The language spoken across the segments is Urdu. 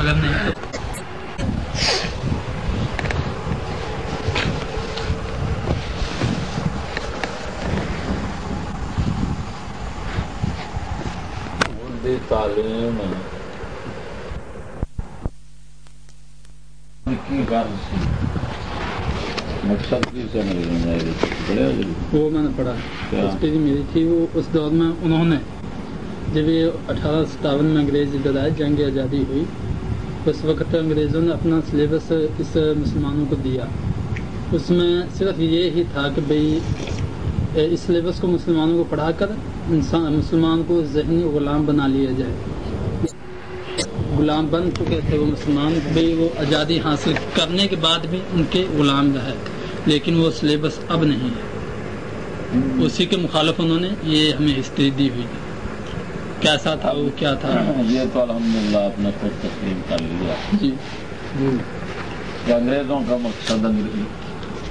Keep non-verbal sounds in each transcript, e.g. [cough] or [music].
اگر نہیں دی تعلیم کی مقصد کی بڑے وہ میں نے پڑھا؟ اس پہ میری تھی وہ اس دور میں انہوں نے جب یہ اٹھارہ ستاون میں انگریز آئے جنگ آزادی ہوئی اس وقت انگریزوں نے اپنا سلیبس اس مسلمانوں کو دیا۔ اس میں صرف یہ ہی تھا کہ بھئی اس سلیبس کو مسلمانوں کو پڑھا کر انسان، مسلمان کو ذہنی غلام بنا لیا جائے۔ غلام بن چکے تھے وہ مسلمان، بھئی وہ آزادی حاصل کرنے کے بعد بھی ان کے غلام رہے۔ لیکن وہ سلیبس اب نہیں ہے۔ اسی کے مخالف انہوں نے یہ ہمیں ہسٹری دی ہوئی۔ ہے کیسا تھا وہ کیا تھا؟ [laughs] یہ تو الحمدللہ آپ نے خود تسلیم کر لیا۔ جی۔ کہ انگریزوں کا مقصد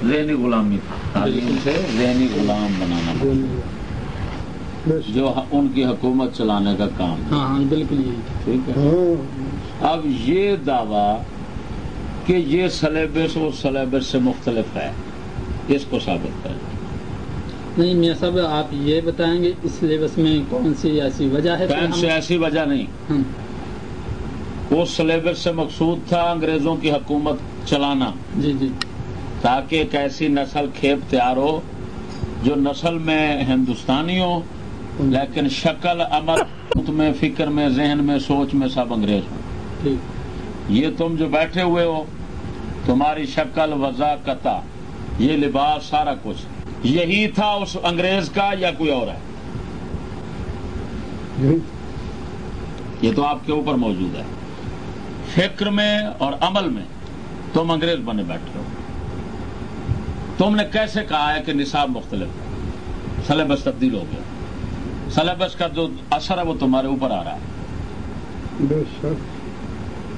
ذہنی غلامی تھا۔ تعلیم سے ذہنی غلام بنانا۔ جو ان کی حکومت چلانے کا کام۔ ہاں ہاں بالکل ٹھیک ہے۔ اب یہ دعویٰ کہ یہ سلیبس اس سلیبس سے مختلف ہے۔ اس کو ثابت کریں۔ نہیں میاں صاحب آپ یہ بتائیں گے اس سلیبس میں کون سی ایسی وجہ ہے؟ سے ہم- ایسی وجہ نہیں۔ اس سلیبس سے مقصود تھا انگریزوں کی حکومت چلانا۔ جی جی۔ تاکہ ایک ایسی نسل کھیپ تیار ہو جو نسل میں ہندوستانی ہو لیکن شکل عمل میں فکر میں ذہن میں سوچ میں سب انگریز ٹھیک۔ یہ تم جو بیٹھے ہوئے ہو تمہاری شکل وضع قطع یہ لباس سارا کچھ۔ یہی تھا اس انگریز کا یا کوئی اور ہے؟ یہ تو آپ کے اوپر موجود ہے۔ فکر میں اور عمل میں تم انگریز بنے بیٹھے ہو۔ تم نے کیسے کہا ہے کہ نصاب مختلف ہے؟ سلیبس تبدیل ہو گیا۔ سلیبس کا جو اثر ہے وہ تمہارے اوپر آ رہا ہے۔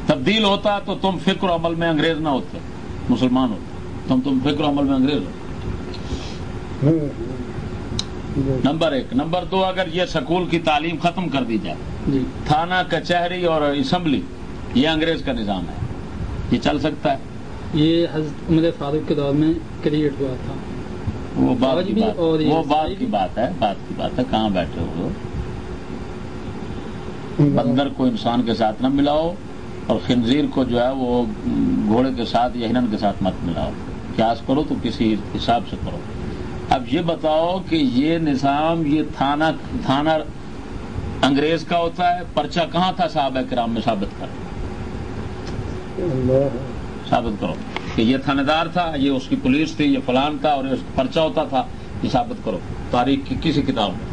تبدیل ہوتا تو تم فکر و عمل میں انگریز نہ ہوتے مسلمان ہوتے۔ تم تم فکر و عمل میں انگریز ہو۔ نمبر ایک. نمبر دو اگر یہ سکول کی تعلیم ختم کر دی جائے جی۔ تھانہ کچہری اور اسمبلی یہ انگریز کا نظام ہے۔ یہ چل سکتا ہے؟ یہ حضرت عمر فاروق کے دور میں کریٹ ہوا تھا۔ وہ بات کی بات وہ بات کی۔ بات ہے بات کی بات ہے کہاں بیٹھے ہو؟ بندر کو انسان کے ساتھ نہ ملاؤ اور خنزیر کو جو ہے وہ گھوڑے کے ساتھ یا ہرن کے ساتھ مت ملاؤ۔ قیاس کرو تو کسی حساب سے کرو۔ اب یہ بتاؤ کہ یہ نظام یہ تھانہ تھانہ انگریز کا ہوتا ہے پرچہ کہاں تھا صحابہ کرام میں ثابت کر ثابت کرو کہ یہ تھانے دار تھا یہ اس کی پولیس تھی یہ فلان تھا اور یہ پرچہ ہوتا تھا یہ ثابت کرو۔ تاریخ کی کسی کتاب میں؟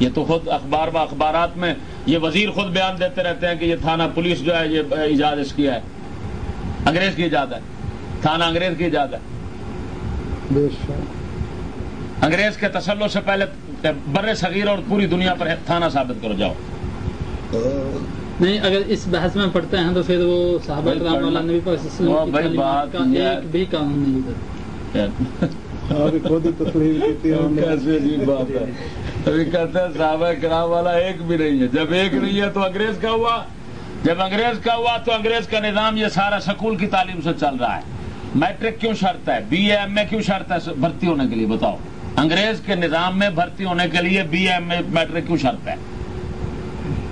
یہ تو خود اخبار و اخبارات میں یہ وزیر خود بیان دیتے رہتے ہیں کہ یہ تھانہ پولیس جو ہے یہ ایجاد اس کی ہے انگریز کی ایجاد ہے۔ تھانہ انگریز کی ہے۔ انگریز کے تسلط سے پہلے بر صغیر اور پوری دنیا پر تھانہ ثابت کرو جاؤ۔ نہیں اگر اس بحث میں پڑھتے ہیں تو پھر وہ صحابہ کرام والا نبی پاک صلی اللہ علیہ وسلم کی کا ایک بھی قانون نہیں ادھر کیسے عجیب بات ہے۔ ابھی کہتے ہیں صحابہ کرام والا ایک بھی نہیں ہے۔ جب ایک نہیں ہے تو انگریز کا ہوا۔ جب انگریز کا ہوا تو انگریز کا نظام یہ سارا سکول کی تعلیم سے چل رہا ہے۔ میٹرک کیوں شرط ہے؟ بی اے ایم اے کیوں شرط ہے؟ بھرتی ہونے کے لیے بتاؤ۔ انگریز کے نظام میں بھرتی ہونے کے لیے بی ایم اے میٹرک کیوں شرط ہے؟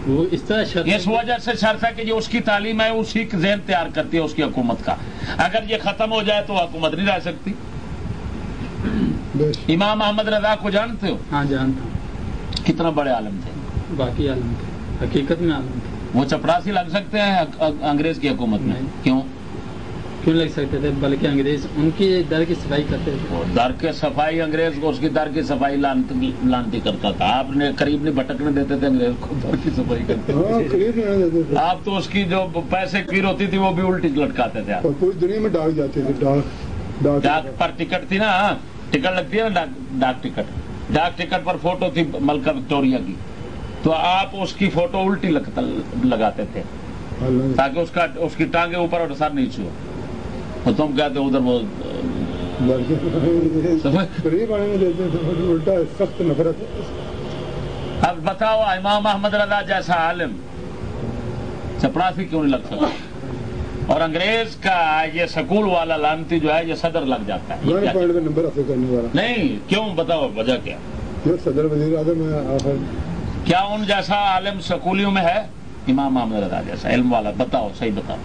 وہ اس طرح شرط اس وجہ سے شرط ہے کہ یہ اس کی تعلیم ہے اسی ذہن تیار کرتی ہے اس کی حکومت کا۔ اگر یہ ختم ہو جائے تو حکومت نہیں رہ سکتی۔ امام احمد رضا کو جانتے ہو؟ ہاں جانتا ہوں۔ کتنا بڑے عالم تھے۔ باقی عالم تھے۔ حقیقت میں عالم تھے۔ وہ چپڑاسی لگ سکتے ہیں انگریز کی حکومت میں۔ کیوں؟ کیوں لگ سکتے تھے؟ بلکہ انگریز ان کی در کی صفائی کرتے تھے۔ در کے صفائی انگریز کو اس کی در کی صفائی لانتی کرتا تھا۔ آپ نے قریب نہیں بھٹکنے دیتے تھے انگریز کو در کی صفائی کرتے آپ تو اس کی جو پیسے کی ہوتی تھی وہ بھی الٹی لٹکاتے تھے آپ۔ اور پوری دنیا میں ڈاک جاتے تھے ڈاک پر ٹکٹ تھی نا ٹکٹ لگتی ہے نا ڈاک- ٹکٹ۔ ڈاک ٹکٹ پر فوٹو تھی ملکہ وکٹوریا کی۔ تو آپ اس کی فوٹو الٹی لگاتے تھے۔ تاکہ اس کا اس کی ٹانگیں اوپر اور سر نیچے ہو اور تم کہتے ہو ادھر وہ الٹا سخت نفرت اب بتاؤ امام احمد رضا جیسا عالم چپڑاسی کیوں نہیں لگ سکتا اور انگریز کا یہ سکول والا لانتی جو ہے یہ صدر لگ جاتا ہے۔ نہیں کیوں؟ بتاؤ وجہ کیا؟ صدر وزیر اعظم کیا ان جیسا عالم سکولیوں میں ہے؟ امام احمد رضا جیسا علم والا بتاؤ صحیح بتاؤ۔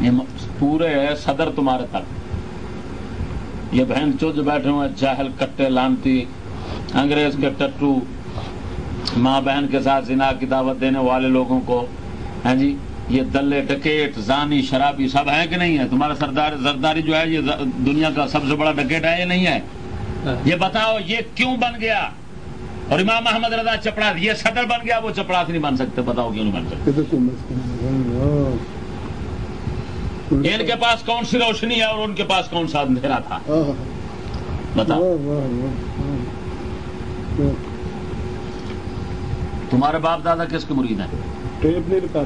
یہ م- پورے صدر تمہارے تک۔ یہ بہن چو جو بیٹھے ہوئے جاہل، کٹے، لانتی، انگریز کے ٹٹو۔ ماں بہن کے ساتھ زنا کی دعوت دینے والے لوگوں کو۔ ہیں جی یہ دلے، ڈکیٹ، زانی، شرابی سب ہیں کہ نہیں ہے تمہارا سردار، زرداری جو ہے، یہ دنیا کا سب سے بڑا ڈکیٹ ہے یہ نہیں ہے؟ یہ بتاؤ، یہ کیوں بن گیا؟ اور امام احمد رضا چپڑا یہ صدر بن گیا، وہ چپڑاس نہیں بن سکتے، بتاؤ کیوں نہیں بن سکتے؟ ان کے پاس کون سی روشنی ہے اور ان کے پاس کون سا اندھیرا تھا؟ بتاؤ۔ تمہارے باپ دادا کس کے مرید ہیں؟ ٹیپ نہیں رکھا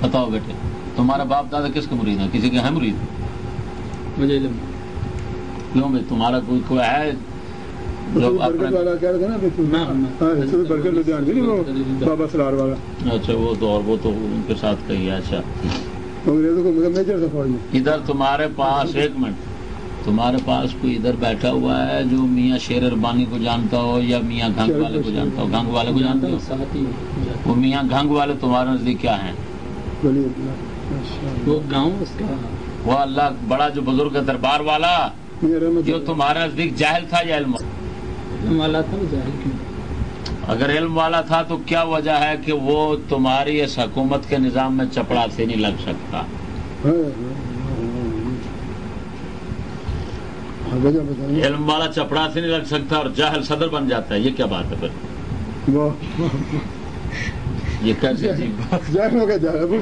بتاؤ بیٹے تمہارا باپ دادا کس کے مرید ہیں؟ کسی کے ہیں مرید؟ مجھے علم۔ کیوں بھائی تمہارا کوئی کوئی ہے ہاں، والا۔ اچھا وہ تو اور وہ تو ان کے ساتھ کہی ہے اچھا۔ انگریزوں کو مطلب میجر تھا فوج میں۔ ادھر تمہارے پاس ایک منٹ۔ تمہارے پاس کوئی ادھر بیٹھا ہوا ہے جو میاں شیر اربانی کو جانتا ہو یا میاں گھنگ والے کو جانتا ہو؟ گھنگ والے کو جانتے ہو؟ وہ میاں گھنگ والے تمہارے نزدیک کیا ہیں؟ وہ گاؤں اس کا۔ وہ اللہ بڑا جو بزرگ ہے دربار والا جو تمہارے نزدیک جاہل تھا یا علم؟ علم والا تھا ظاہر کیوں؟ اگر علم والا تھا تو کیا وجہ ہے کہ وہ تمہاری اس حکومت کے نظام میں چپڑا سے نہیں لگ سکتا؟ علم والا چپڑا سے نہیں لگ سکتا اور جاہل صدر بن جاتا ہے یہ کیا بات ہے پھر؟ یہ کیسے ابو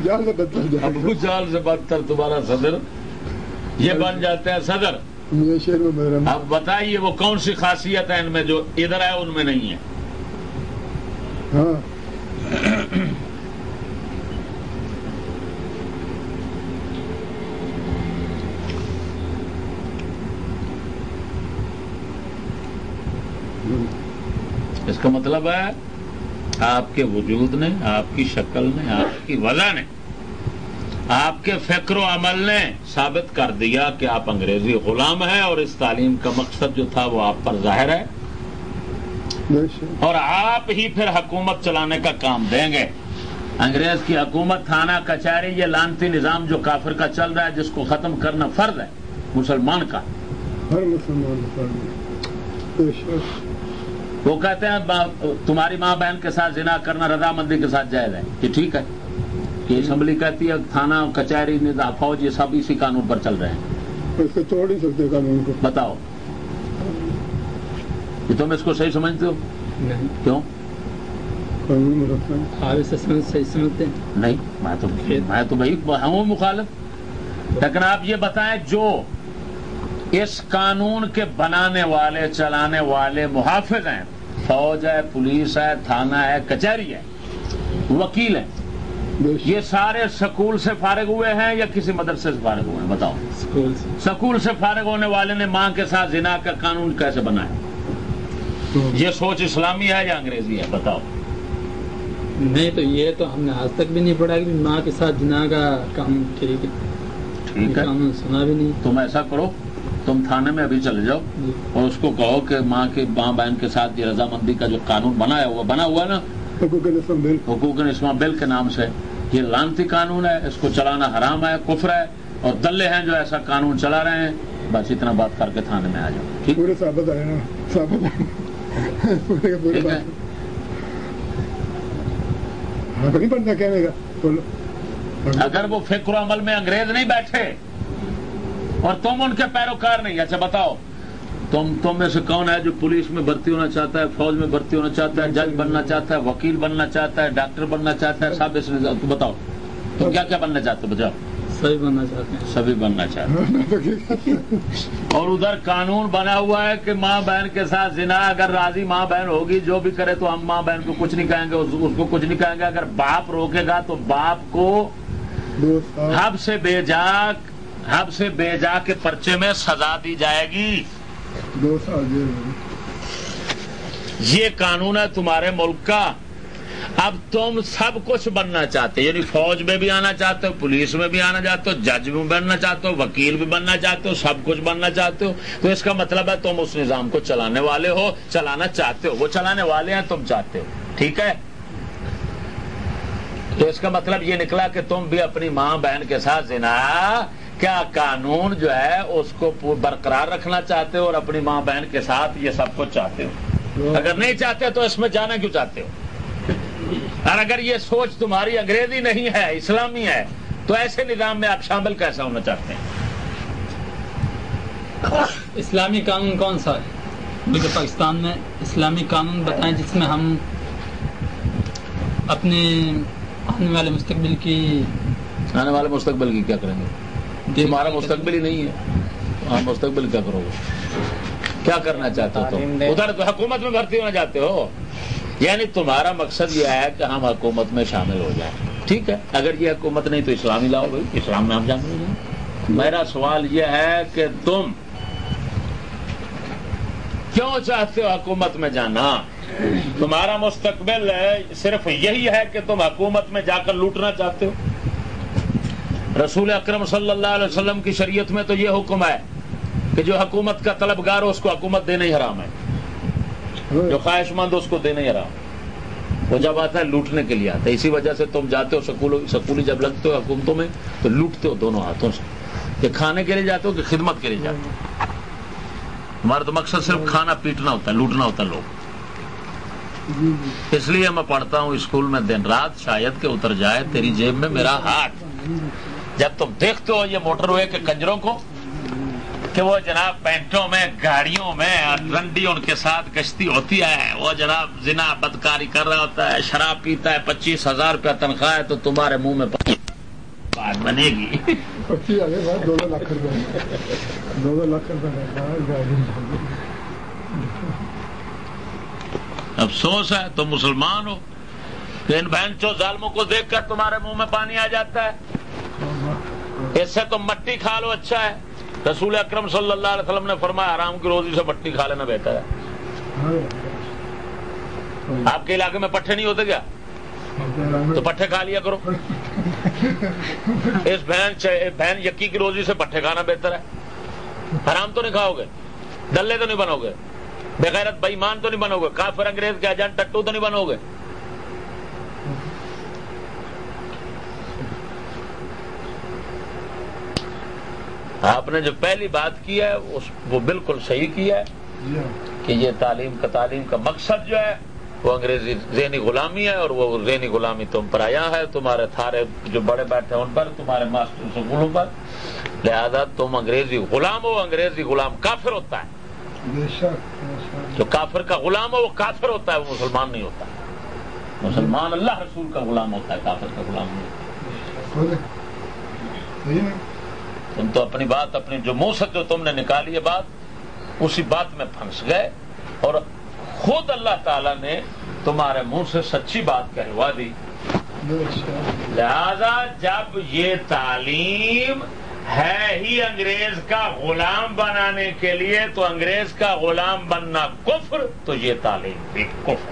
ابو جال سے بدتر تمہارا صدر؟ یہ بن جاتے ہیں صدر۔ اب بتائیے وہ کون سی خاصیت ہے ان میں جو ادھر ہے ان میں نہیں ہے؟ ہاں۔ اس کا مطلب ہے آپ کے وجود نے، آپ کی شکل نے، آپ کی وجہ نے، آپ کے فکر و عمل نے ثابت کر دیا کہ آپ انگریزی غلام ہیں اور اس تعلیم کا مقصد جو تھا وہ آپ پر ظاہر ہے۔ اور آپ ہی پھر حکومت چلانے کا کام دیں گے۔ انگریز کی حکومت تھانہ کچہری یہ لانتی نظام جو کافر کا چل رہا ہے جس کو ختم کرنا فرض ہے مسلمان کا۔ ہر مسلمان وہ کہتے ہیں تمہاری ماں بہن کے ساتھ زنا کرنا رضامندی کے ساتھ جائز ہے۔ یہ ٹھیک ہے۔ یہ اسمبلی کہتی ہے تھانہ کچہری فوج یہ سب اسی قانون پر چل رہے ہیں۔ اس کو توڑ نہیں سکتے قانون کو۔ بتاؤ۔ یہ تم اس کو صحیح سمجھتے ہو نہیں کیوں صحیح سمجھتے ہیں نہیں میں تو میں تو بھائی ہوں مخالف لیکن آپ یہ بتائیں جو اس قانون کے بنانے والے چلانے والے محافظ ہیں فوج ہے پولیس ہے تھانہ ہے کچہری ہے وکیل ہیں یہ سارے سکول سے فارغ ہوئے ہیں یا کسی مدرسے سے فارغ ہوئے ہیں بتاؤ سکول سے فارغ ہونے والے نے ماں کے ساتھ زنا کا قانون کیسے بنایا یہ سوچ اسلامی ہے یا انگریزی ہے؟ بتاؤ۔ نہیں تو یہ تو ہم نے آج تک بھی نہیں پڑھا کہ ماں کے ساتھ جنا کا قانون ٹھیک ہے۔ ہے۔ قانون سنا بھی نہیں۔ تم ایسا کرو تم تھانے میں ابھی چلے جاؤ جی۔ اور اس کو کہو کہ ماں کے ماں بہن کے ساتھ یہ رضامندی کا جو قانون بنایا ہوا بنا ہوا ہے نا؟ حقوق اسما بل۔ کے نام سے۔ یہ لانتی قانون ہے اس کو چلانا حرام ہے کفر ہے اور دلے ہیں جو ایسا قانون چلا رہے ہیں۔ بس اتنا بات کر کے تھانے میں آ جاؤ ٹھیک؟ پورے نہیں کہنے کا اگر وہ فکر و عمل میں انگریز نہیں بیٹھے اور تم ان کے پیروکار نہیں اچھا بتاؤ۔ تم تم میں سے کون ہے جو پولیس میں بھرتی ہونا چاہتا ہے، فوج میں بھرتی ہونا چاہتا ہے، جج بننا چاہتا ہے، وکیل بننا چاہتا ہے، ڈاکٹر بننا چاہتا ہے سب اس نظام تو بتاؤ۔ تم کیا کیا بننا چاہتے ہو؟ بتاؤ۔ سبھی بننا چاہتے ہیں۔ سبھی بننا چاہتے ہیں۔ [laughs] اور ادھر قانون بنا ہوا ہے کہ ماں بہن کے ساتھ زنا اگر راضی ماں بہن ہوگی جو بھی کرے تو ہم ماں بہن کو کچھ نہیں کہیں گے اس کو کچھ نہیں کہیں گے۔ اگر باپ روکے گا تو باپ کو حب سے بے جا حب سے بے جا کے پرچے میں سزا دی جائے گی۔ یہ قانون ہے تمہارے ملک کا۔ اب تم سب کچھ بننا چاہتے یعنی فوج میں بھی آنا چاہتے ہو پولیس میں بھی آنا چاہتے ہو جج بھی بننا چاہتے ہو وکیل بھی بننا چاہتے ہو سب کچھ بننا چاہتے ہو۔ تو اس کا مطلب ہے تم اس نظام کو چلانے والے ہو چلانا چاہتے ہو۔ وہ چلانے والے ہیں تم چاہتے ہو۔ ٹھیک ہے؟ تو اس کا مطلب یہ نکلا کہ تم بھی اپنی ماں بہن کے ساتھ زنا کیا قانون جو ہے اس کو برقرار رکھنا چاہتے ہو اور اپنی ماں بہن کے ساتھ یہ سب کچھ چاہتے ہو؟ اگر نہیں چاہتے تو اس میں جانا کیوں چاہتے ہو؟ اور اگر یہ سوچ تمہاری انگریزی نہیں ہے اسلامی ہے تو ایسے نظام میں آپ شامل کیسا ہونا چاہتے ہیں؟ اسلامی قانون کون سا ہے؟ بلکہ پاکستان میں اسلامی قانون بتائیں جس میں ہم اپنے آنے والے مستقبل کی آنے والے مستقبل کی کیا کریں گے؟ تمہارا مستقبل ہی نہیں ہے۔ ہاں مستقبل کیا کرو گے؟ کیا کرنا چاہتے ہو ادھر حکومت میں بھرتی ہونا چاہتے ہو۔ یعنی تمہارا مقصد یہ ہے کہ ہم حکومت میں شامل ہو جائیں۔ ٹھیک ہے؟ اگر یہ حکومت نہیں تو اسلامی لاؤ بھائی، اسلام میں ہم شامل ہو جائیں۔ میرا سوال یہ ہے کہ تم کیوں چاہتے ہو حکومت میں جانا؟ تمہارا مستقبل صرف یہی ہے کہ تم حکومت میں جا کر لوٹنا چاہتے ہو۔ رسول اکرم صلی اللہ علیہ وسلم کی شریعت میں تو یہ حکم ہے کہ جو حکومت کا طلبگار ہو، اس کو حکومت دینا ہی حرام ہے۔ جو خواہش مند اس کو دینا ہی حرام۔ وہ جب آتا ہے لوٹنے کے لیے آتا ہے، اسی وجہ سے تم جاتے ہو سکول سکولی جب لگتے ہو حکومتوں میں، تو لوٹتے ہو دونوں ہاتھوں سے۔ کہ کھانے کے لیے جاتے ہو کہ خدمت کے لیے جاتے ہو۔ ہمارا تو مقصد صرف کھانا پیٹنا ہوتا ہے، لوٹنا ہوتا ہے لوگ۔ اس لیے میں پڑھتا ہوں اسکول میں دن رات شاید کہ اتر جائے تیری جیب میں میرا ہاتھ۔ جب تم دیکھتے ہو یہ موٹر وے کے کنجروں کو کہ وہ جناب پینٹوں میں گاڑیوں میں رنڈی ان کے ساتھ گشتی ہوتی ہے۔ وہ جناب زنا بدکاری کر رہا ہوتا ہے شراب پیتا ہے پچیس ہزار روپیہ تنخواہ ہے تو تمہارے منہ میں بات بنے گی۔ دو لاکھ افسوس ہے تم مسلمان ہو۔ ان بہن چو ظالموں کو دیکھ کر تمہارے منہ میں پانی آ جاتا ہے۔ اس سے تم مٹی کھا لو اچھا ہے۔ رسول اکرم صلی اللہ علیہ وسلم نے فرمایا آرام کی روزی سے مٹی کھا لینا بہتر ہے۔ آپ کے علاقے میں پٹھے نہیں ہوتے کیا؟ تو پٹھے کھا لیا کرو۔ اس بہن بہن یقی کی روزی سے پٹھے کھانا بہتر ہے۔ حرام تو نہیں کھاؤ گے۔ ڈلے تو نہیں بنو گے۔ بغیرت بےمان تو نہیں بنو گے۔ کافر انگریز کے ایجنٹ ٹٹو تو نہیں بنو گے۔ آپ نے جو پہلی بات کی ہے وہ بالکل صحیح کی ہے کہ یہ تعلیم کا تعلیم کا مقصد جو ہے وہ انگریزی ذہنی غلامی ہے اور وہ ذہنی غلامی تم پر آیا ہے تمہارے تھارے جو بڑے بیٹھے ان پر تمہارے ماسٹر سکولوں پر۔ لہذا تم انگریزی غلام ہو انگریزی غلام کافر ہوتا ہے۔ جو کافر کا غلام ہو وہ کافر ہوتا ہے وہ مسلمان نہیں ہوتا۔ مسلمان اللہ رسول کا غلام ہوتا ہے کافر کا غلام نہیں ہوتا۔ تم تو اپنی بات اپنی جو منہ سے جو تم نے نکالی ہے بات اسی بات میں پھنس گئے۔ اور خود اللہ تعالی نے تمہارے منہ سے سچی بات کہلوا دی۔ لہذا جب یہ تعلیم ہے ہی انگریز کا غلام بنانے کے لیے تو انگریز کا غلام بننا کفر تو یہ تعلیم بھی کفر۔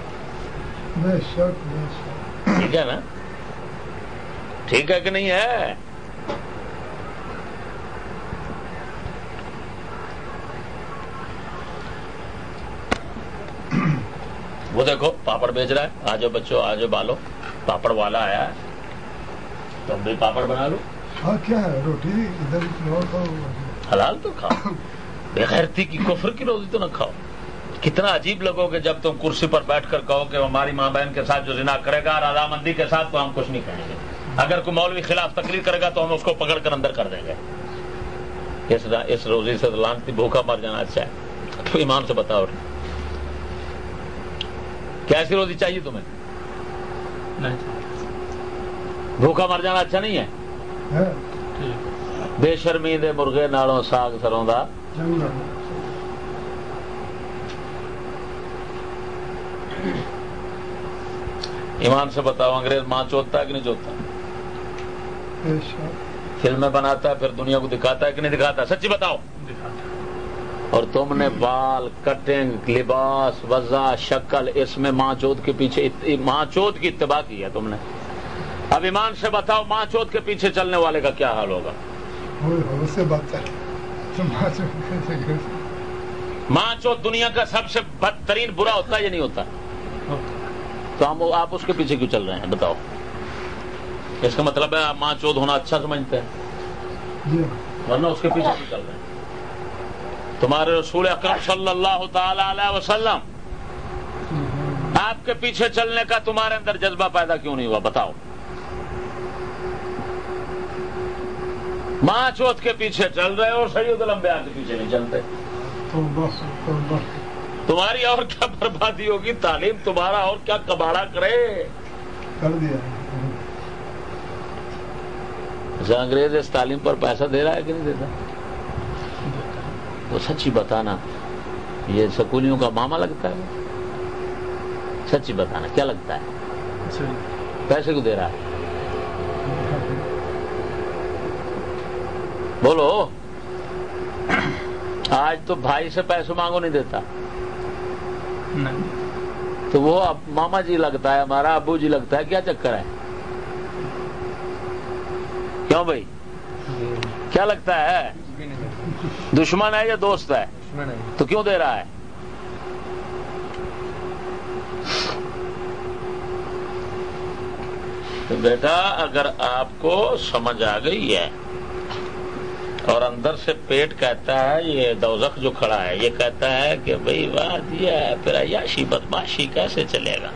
ٹھیک ہے نا؟ ٹھیک ہے کہ نہیں ہے؟ وہ دیکھو پاپڑ بیچ رہا ہے۔ آجو بچوں آجو بالو پاپڑ والا آیا ہے۔ تم بھی پاپڑ بنا لو کیا ہے؟ روٹی حلال تو کھاؤ۔ بےغیرتی کی کفر کی روزی تو نہ کھاؤ۔ کتنا عجیب لگو کہ جب تم کرسی پر بیٹھ کر کہو کہ ہماری ماں بہن کے ساتھ جو زنا کرے گا رضامندی کے ساتھ تو ہم کچھ نہیں کہیں گے۔ اگر کوئی مولوی خلاف تقریر کرے گا تو ہم اس کو پکڑ کر اندر کر دیں گے۔ اس روزی سے لانتی بھوکا مر جانا اچھا ہے۔ تو ایمان سے بتاؤ۔ کیسی روزی چاہیے تمہیں؟ بھوکا مر جانا اچھا نہیں ہے؟ بے شرمی دے مرغے نالوں ساگ سروں دا۔ ایمان سے بتاؤ انگریز ماں چوتتا ہے کہ نہیں چوتتا فلمیں بناتا ہے پھر دنیا کو دکھاتا ہے کہ نہیں دکھاتا؟ سچی بتاؤ اور تم نے بال کٹنگ لباس وضع شکل اس میں ماں چوت کے پیچھے ماں چوت کی اتباع کی ہے تم نے۔ اب ایمان سے بتاؤ ماں چوت کے پیچھے چلنے والے کا کیا حال ہوگا؟ ماں چوت دنیا کا سب سے بدترین برا ہوتا ہے یا نہیں ہوتا؟ تو ہم آپ اس کے پیچھے کیوں چل رہے ہیں؟ بتاؤ۔ اس کا مطلب ہے آپ ماں چوت ہونا اچھا سمجھتے ہیں۔ جی۔ ورنہ اس کے پیچھے کیوں چل رہے ہیں؟ تمہارے رسول اکرم صلی اللہ تعالی علیہ وسلم آپ کے پیچھے چلنے کا تمہارے اندر جذبہ پیدا کیوں نہیں ہوا؟ بتاؤ۔ ماں چوتھ کے پیچھے چل رہے اور سید الانبیاء کے پیچھے نہیں چلتے۔ تمہاری اور کیا بربادی ہوگی؟ تعلیم تمہارا اور کیا کباڑا کرے؟ کر دیا۔ اچھا، انگریز اس تعلیم پر پیسہ دے رہا ہے کہ نہیں دیتا تو سچی بتانا یہ سکولیوں کا ماما لگتا ہے؟ سچی بتانا کیا لگتا ہے؟ پیسے کو دے رہا ہے۔ بولو۔ آج تو بھائی سے پیسے مانگو نہیں دیتا۔ تو وہ ماما جی لگتا ہے ہمارا ابو جی لگتا ہے کیا چکر ہے؟ کیوں بھائی؟ کیا لگتا ہے؟ دشمن ہے یا دوست ہے؟ تو کیوں دے رہا ہے؟ تو بیٹا اگر آپ کو سمجھ آ گئی ہے اور اندر سے پیٹ کہتا ہے یہ دوزخ جو کھڑا ہے یہ کہتا ہے کہ بھائی واہ دیا ہے پھر عیاشی بدماشی کیسے چلے گا؟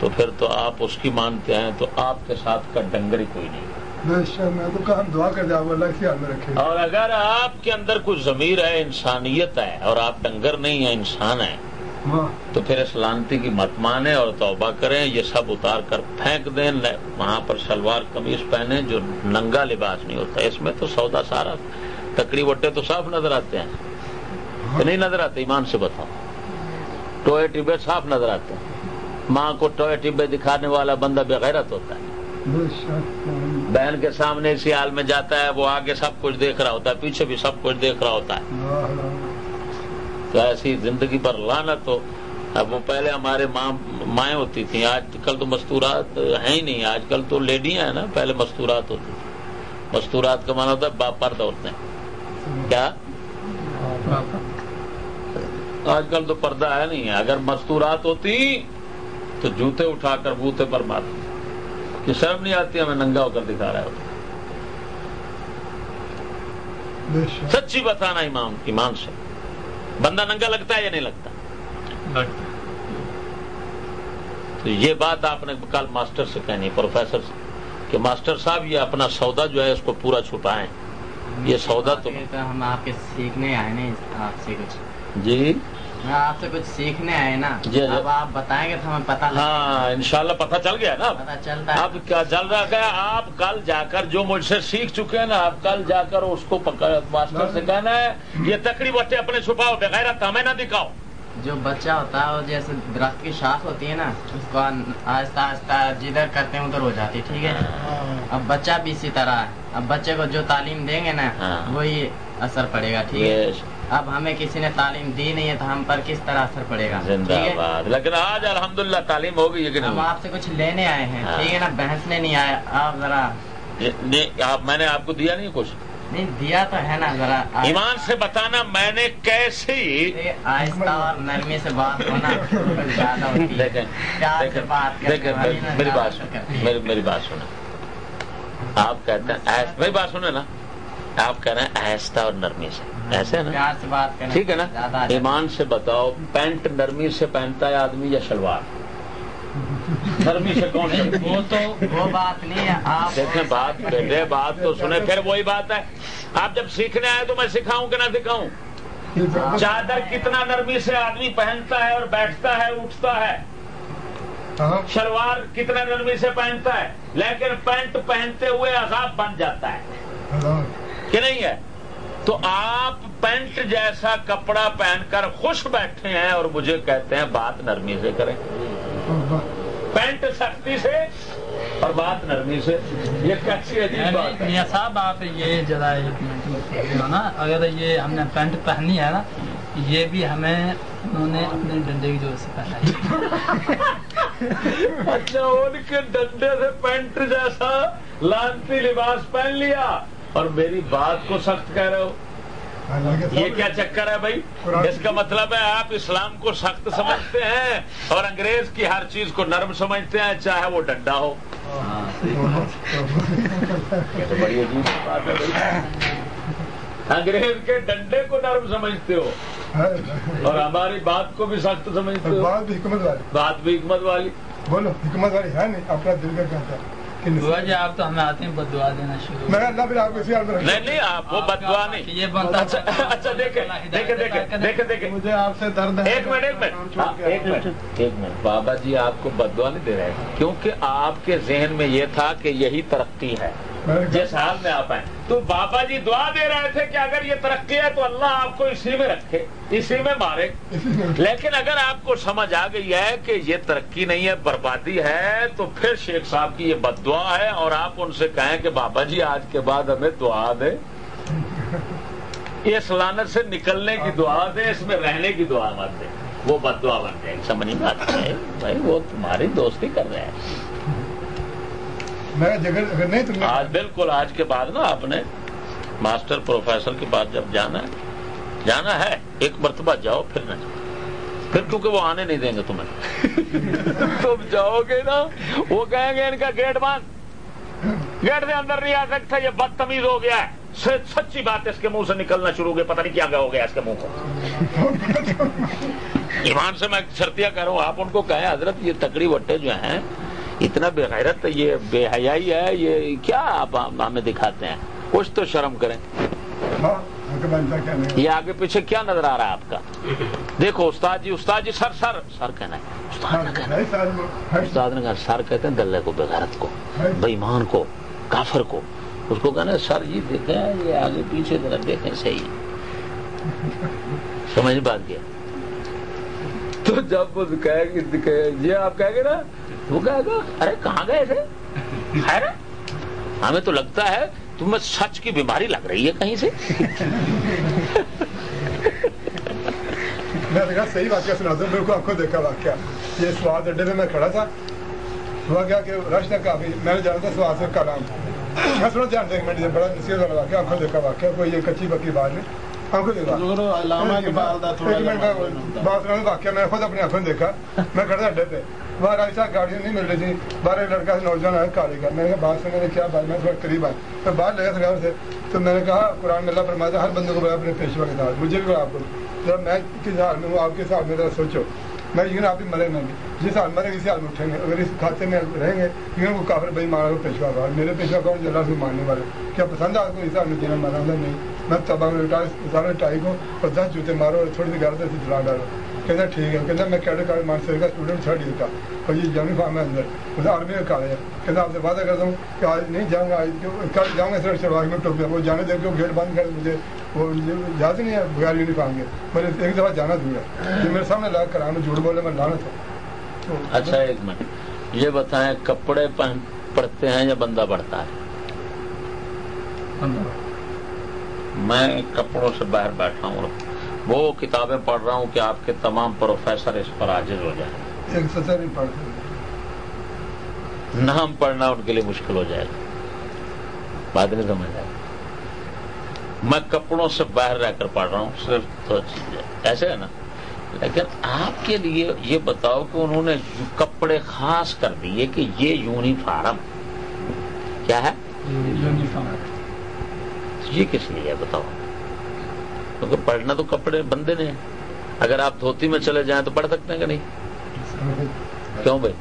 تو پھر تو آپ اس کی مانتے ہیں تو آپ کے ساتھ کا ڈنگر ہی کوئی نہیں۔ اور اگر آپ کے اندر کچھ ضمیر ہے انسانیت ہے اور آپ ڈنگر نہیں ہیں انسان ہیں تو پھر اس لانتی کی مت مانے اور توبہ کریں یہ سب اتار کر پھینک دیں وہاں پر شلوار قمیض پہنے جو ننگا لباس نہیں ہوتا۔ اس میں تو سودا سارا تکڑی وٹے تو صاف نظر آتے ہیں۔ کہ نہیں نظر آتے ایمان سے بتاؤ۔ ٹوئے ٹبے صاف نظر آتے ہیں۔ ماں کو ٹوئے ٹبے دکھانے والا بندہ بغیرت ہوتا ہے۔ بہن کے سامنے اسی حال میں جاتا ہے، وہ آگے سب کچھ دیکھ رہا ہوتا ہے، پیچھے بھی سب کچھ دیکھ رہا ہوتا ہے۔ تو ایسی زندگی پر لانت ہو۔ اب وہ پہلے ہمارے ماں، مائیں ہوتی تھیں، آج کل تو مستورات ہیں ہی نہیں۔ آج کل تو لیڈیاں ہیں نا، پہلے مستورات ہوتی تھی مستورات کا مانا ہوتا ہے باپ پر دوڑتے ہیں۔ کیا؟ آج کل تو پردہ ہے نہیں۔ اگر مستورات ہوتی تو جوتے اٹھا کر بوتے پر مارتے۔ کہ شرم نہیں آتی ہمیں ننگا ہو کر دکھا رہا ہے۔ سچی بتانا ایمان ایمان سے۔ بندہ ننگا لگتا ہے یا نہیں لگتا؟ تو یہ بات آپ نے کل ماسٹر سے کہنی پروفیسر سے کہ ماسٹر صاحب یہ اپنا سودا جو ہے اس کو پورا چھپائیں۔ یہ سودا تو ہم آپ کے سیکھنے آئے نا آپ سے کچھ۔ جی؟ آپ سے کچھ سیکھنے آئے نا جی، جی۔ اب آپ بتائیں گے تو ہمیں پتا ہاں انشاءاللہ پتہ چل گیا نا۔ پتا چلتا ہے۔ اب کیا چل رہا گیا آپ کل جا کر جو مجھ سے سیکھ چکے ہیں نا آپ کل جا کر اس کو ماسٹر سے کہنا ہے یہ تکڑی بٹے اپنے چھپاؤ بغیر ہمیں نہ دکھاؤ۔ جو بچہ ہوتا ہے وہ جیسے درخت کی شاخ ہوتی ہے نا اس کو آہستہ آہستہ جدھر کرتے ہیں ادھر ہو جاتی ٹھیک ہے؟ اب بچہ بھی اسی طرح ہے۔ اب بچے کو جو تعلیم دیں گے نا ہاں۔ وہی اثر پڑے گا ٹھیک ہے؟ اب ہمیں کسی نے تعلیم دی نہیں ہے تو ہم پر کس طرح اثر پڑے گا؟ زندہ باد۔ لیکن آج الحمدللہ تعلیم ہوگی لیکن ہم آپ سے کچھ لینے آئے ہیں ہاں۔ ٹھیک ہے نا؟ بحثنے نہیں آئے۔ آپ ذرا آپ میں نے آپ کو دیا نہیں کچھ۔ نہیں دیا تو ہے نا ذرا۔ ایمان سے بتانا میں نے کیسے آہستہ اور نرمی سے بات ہونا میری بات سنیں۔ میری بات سنیں۔ آپ کہتے ہیں میری بات سنیں نا۔ آپ کہہ رہے ہیں آہستہ اور نرمی سے۔ ایسے ہے نا؟ ٹھیک ہے نا؟ اچھا۔ ایمان سے بتاؤ پینٹ نرمی سے پہنتا ہے آدمی یا شلوار؟ نرمی سے کون ہے وہ تو وہ بات نہیں ہے۔ آپ دیکھیں بات بیٹے بات تو سنیں پھر وہی بات ہے۔ آپ جب سیکھنے آئے تو میں سکھاؤں کہ نہ دکھاؤں چادر کتنا نرمی سے آدمی پہنتا ہے اور بیٹھتا ہے اٹھتا ہے۔ شلوار کتنا نرمی سے پہنتا ہے لیکن پینٹ پہنتے ہوئے عذاب بن جاتا ہے۔ کہ نہیں ہے؟ تو آپ پینٹ جیسا کپڑا پہن کر خوش بیٹھے ہیں اور مجھے کہتے ہیں بات نرمی سے کریں۔ پینٹ سختی سے اور بات نرمی سے۔ یہ کیسی عجیب بات ہے۔ صاحب آپ یہ ذرا جو نا اگر یہ ہم نے پینٹ پہنی ہے نا یہ بھی ہمیں انہوں نے اپنے ڈنڈے کی جو سے پہنا [laughs] اچھا ان کے ڈنڈے سے پینٹ جیسا لانتی لباس پہن لیا۔ اور میری بات کو سخت کہہ رہے ہو؟ یہ کیا چکر ہے بھائی؟ اس کا مطلب ہے آپ اسلام کو سخت سمجھتے ہیں اور انگریز کی ہر چیز کو نرم سمجھتے ہیں چاہے وہ ڈنڈا ہو۔ انگریز کے ڈنڈے کو نرم سمجھتے ہو اور ہماری بات کو بھی سخت سمجھتے ہو۔ بات بھی حکمت والی۔ بات بھی حکمت والی۔ بولو حکمت والی ہے نہیں اپنا دل کا کہتا ہے؟ جی آپ تو ہمیں آتے ہیں بد دعا دینا شروع۔ میں اللہ پھر آپ نہیں نہیں آپ وہ بدوا نہیں۔ یہ بنتا اچھا اچھا دیکھیں دیکھیں دیکھیں دیکھیں دیکھیں۔ مجھے آپ سے درد ہے۔ ایک منٹ ایک منٹ۔ ہاں، ایک منٹ ایک منٹ۔ بابا جی آپ کو بدوا نہیں دے رہے کیونکہ آپ کے ذہن میں یہ تھا کہ یہی ترقی ہے۔ جس حال میں آپ آئے تو بابا جی دعا دے رہے تھے کہ اگر یہ ترقی ہے تو اللہ آپ کو اسی میں رکھے، اسی میں مارے۔ لیکن اگر آپ کو سمجھ آ گئی ہے کہ یہ ترقی نہیں ہے، بربادی ہے، تو پھر شیخ صاحب کی یہ بد دعا ہے اور آپ ان سے کہیں کہ بابا جی آج کے بعد ہمیں دعا دے۔ اس لانت سے نکلنے کی دعا دے، اس میں رہنے کی دعا مت دے۔ وہ بد دعا بن جائے سمجھ میں آتی ہے۔ بھائی، وہ تمہاری دوستی کر رہے ہیں۔ میں اگر نہیں تم آج بالکل آج کے بعد نا آپ نے ماسٹر پروفیسر کے بعد جب جانا ہے جانا ہے، ایک مرتبہ جاؤ پھر نہ جاؤ۔ پھر کیونکہ وہ آنے نہیں دیں گے تمہیں۔ [laughs] تم جاؤ گے نا، وہ کہیں گے ان کا گیٹ بند۔ گیٹ سے اندر نہیں آ سکتا یہ بدتمیز ہو گیا ہے۔ سچی بات اس کے منہ سے نکلنا شروع ہو گیا، پتہ نہیں کیا گیا ہو گیا اس کے منہ کو۔ ایمان سے میں شرطیہ کر رہا ہوں، آپ ان کو کہیں، حضرت یہ تکڑی وٹے جو ہیں اتنا بے غیرت یہ بے حیائی ہے یہ کیا آپ ہمیں دکھاتے ہیں؟ کچھ تو شرم کریں۔ ہاں یہ آگے پیچھے کیا نظر آ رہا ہے آپ کا؟ دیکھو استاد جی استاد جی سر سر سر کہنا ہے۔ استاد ہاں ہے نے کہا سر کہتے ہیں دلے کو بےغیرت کو بےمان کو کافر کو۔ اس کو کہنا سر جی دیکھیں یہ آگے پیچھے ذرا دیکھیں صحیح۔ سمجھ بات کیا؟ تو جب وہ کہے گی یہ آپ کہیں گے نا وہ کہے گا؟ ارے کہاں گئے تھے؟ خیر ہمیں تو لگتا ہے تمہیں سچ کی بیماری لگ رہی ہے کہیں سے۔ میں نے کہا صحیح واقعہ سنا دو میرے کو آنکھوں دیکھا واقعہ۔ یہ سواد اڈے میں میں کھڑا تھا۔ ہوا کیا کہ رش تھا کافی میں نے جانا تھا سواد سے کا نام میں سنا جان ایک منٹ بڑا نصیحت والا واقعہ آنکھوں دیکھا واقعہ کوئی یہ کچی پکی بات نہیں۔ آنکھوں دیکھا۔ ایک منٹ بات سنا واقعہ میں خود اپنی آنکھوں دیکھا۔ میں کھڑا تھا اڈے پہ۔ باہر آئی صاحب گاڑیاں نہیں مل رہی تھی۔ باہر ایک لڑکا سے نوجوان آیا کالے کا میں نے کہا بات سنے نے کیا بات میں تھوڑا قریب آیا۔ میں باہر لگا تھا گھر سے۔ تو میں نے کہا، قرآن اللہ فرماتا ہر بندے کو بڑا اپنے پیشوا کے ساتھ۔ مجھے بھی آپ کو۔ ذرا میں کس حال میں ہوں؟ آپ کے ساتھ میں، ذرا سوچو۔ میں یقین آپ بھی مرے، میں بھی جس حال مرے، اسی حال میں اٹھیں گے۔ اگر اس کھاتے میں رہیں گے یقین کو کافر بھائی مارا پیشوا کا میرے پیشوا کون؟ جو اللہ سے ماننے والے۔ کیا پسند ہے آپ کو؟ اس حال میں جینا مارا نہیں۔ میں تباہ میں اٹھا سارے ٹائی کو اور دس جوتے مارو اور تھوڑی سی گھر سے چلا ڈالو۔ کہنا ٹھیک ہے کہنا میں کیڈر کارڈ مانسر کا اسٹوڈنٹ تھرڈ ایئر کا اور یہ یونیفارم ہے اندر مجھے آرمی کا کارڈ ہے کہنا آپ سے وعدہ کرتا ہوں کہ آج نہیں جاؤں گا آج کل جاؤں گا سر چلوا میں ٹوپیا وہ جانے دے کے وہ گیٹ بند کر مجھے وہ جاتے نہیں ہے بغیر یونیفارم کے میں نے ایک دفعہ جانا دوں گا یہ میرے سامنے لگا کرا میں جھوٹ بولے میں لانا تھا اچھا ایک منٹ یہ بتائیں کپڑے پہن پڑتے ہیں یا بندہ بڑھتا ہے میں کپڑوں سے باہر بیٹھا ہوں وہ کتابیں پڑھ رہا ہوں کہ آپ کے تمام پروفیسر اس پر عاجز ہو جائیں۔ ایک سچا نہیں پڑھتے نام پڑھنا ان کے لیے مشکل ہو جائے گا۔ بات نہیں سمجھ آئے۔ میں کپڑوں سے باہر رہ کر پڑھ رہا ہوں صرف تو ایسے ہے نا۔ لیکن آپ کے لیے یہ بتاؤ کہ انہوں نے کپڑے خاص کر دیے کہ یہ یونیفارم۔ کیا ہے؟ یہ کس لیے ہے بتاؤ۔ کیونکہ پڑھنا تو کپڑے بندے نے اگر آپ دھوتی میں چلے جائیں تو پڑھ سکتے ہیں کہ نہیں؟ کیوں بھائی؟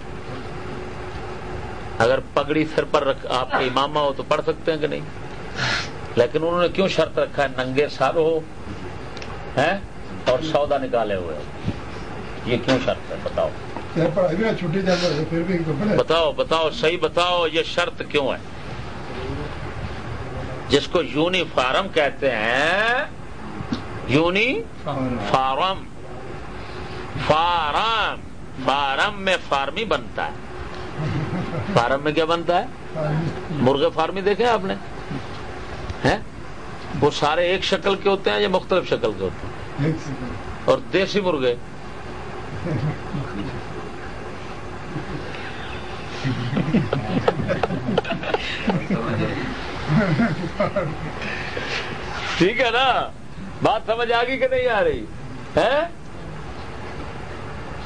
اگر پگڑی سر پر رکھ آپ کا امامہ ہو تو پڑھ سکتے ہیں کہ نہیں؟ لیکن انہوں نے کیوں شرط رکھا ہے؟ ننگے سر ہو ہیں؟ اور سودا نکالے ہوئے ہو۔ یہ کیوں شرط ہے؟ بتاؤ۔ بتاؤ بتاؤ صحیح بتاؤ یہ شرط کیوں ہے؟ جس کو یونیفارم کہتے ہیں یونی؟ فارم. فارم. فارم. میں فارمی بنتا ہے. فارم میں کیا بنتا ہے؟ مرغے فارمی دیکھے آپ نے؟ وہ سارے ایک شکل کے ہوتے ہیں یا مختلف شکل کے ہوتے ہیں؟ اور دیسی مرغے؟ [laughs] ٹھیک ہے نا؟ بات سمجھ آ گئی کہ نہیں آ رہی؟ ہے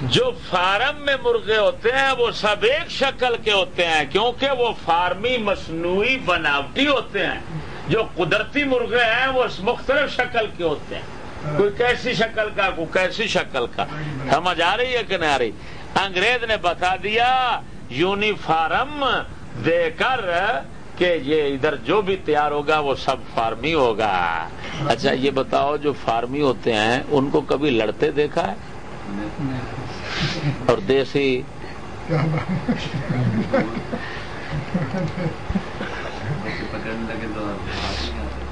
جو فارم میں مرغے ہوتے ہیں، وہ سب ایک شکل کے ہوتے ہیں، کیونکہ وہ فارمی مصنوعی بناوٹی ہوتے ہیں۔ جو قدرتی مرغے ہیں، وہ مختلف شکل کے ہوتے ہیں۔ کوئی کیسی شکل کا، کوئی کیسی شکل کا۔ سمجھ آ رہی ہے کہ نہیں آ رہی؟ انگریز نے بتا دیا، یونیفارم دے کر کہ یہ ادھر جو بھی تیار ہوگا وہ سب فارمی ہوگا۔ اچھا یہ بتاؤ جو فارمی ہوتے ہیں، ان کو کبھی لڑتے دیکھا ہے؟ اور دیسی۔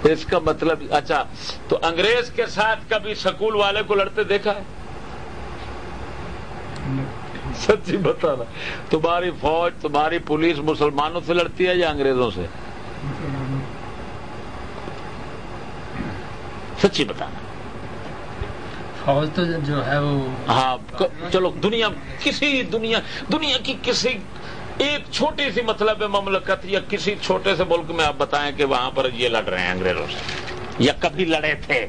اس کا مطلب اچھا تو انگریز کے ساتھ کبھی سکول والے کو لڑتے دیکھا ہے؟ سچی بتانا۔ تمہاری فوج تمہاری پولیس مسلمانوں سے لڑتی ہے یا انگریزوں سے؟ سچی بتانا۔ فوج تو جو ہے وہ ہاں چلو دنیا کسی دنیا دنیا کی کسی ایک چھوٹی سی مطلب مملکت یا کسی چھوٹے سے ملک میں آپ بتائیں کہ وہاں پر یہ لڑ رہے ہیں انگریزوں سے یا کبھی لڑے تھے۔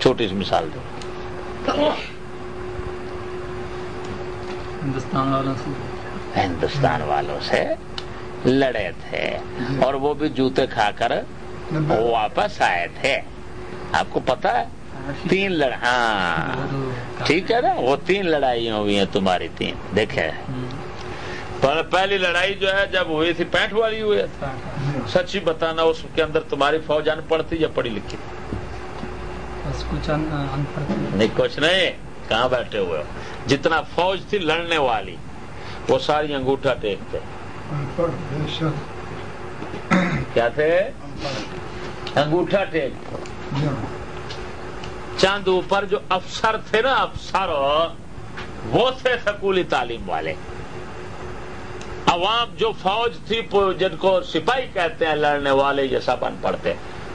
چھوٹی سی مثال دو۔ ہندوستان والوں سے۔ ہندوستان والوں سے لڑے تھے اور وہ بھی جوتے کھا کر واپس آئے تھے۔ آپ کو پتا ہے؟ تین لڑ ہاں۔ ٹھیک ہے نا؟ وہ تین لڑائیاں ہوئی ہیں تمہاری تین۔ دیکھے پر پہلی لڑائی جو ہے جب ہوئی تھی پینٹ والی ہوئی سچی بتانا اس کے اندر تمہاری فوج ان پڑھ تھی یا پڑھی لکھی؟ نہیں کچھ نہیں کہاں بیٹھے ہوئے ہو؟ جتنا فوج تھی لڑنے والی وہ ساری انگوٹھا ٹیکتے کیا تھے؟ انگوٹھا ٹیک۔ چاند اوپر جو افسر تھے نا افسر وہ تھے سکولی تعلیم والے۔ عوام جو فوج تھی جن کو سپاہی کہتے ہیں لڑنے والے یہ سب ان پڑھتے۔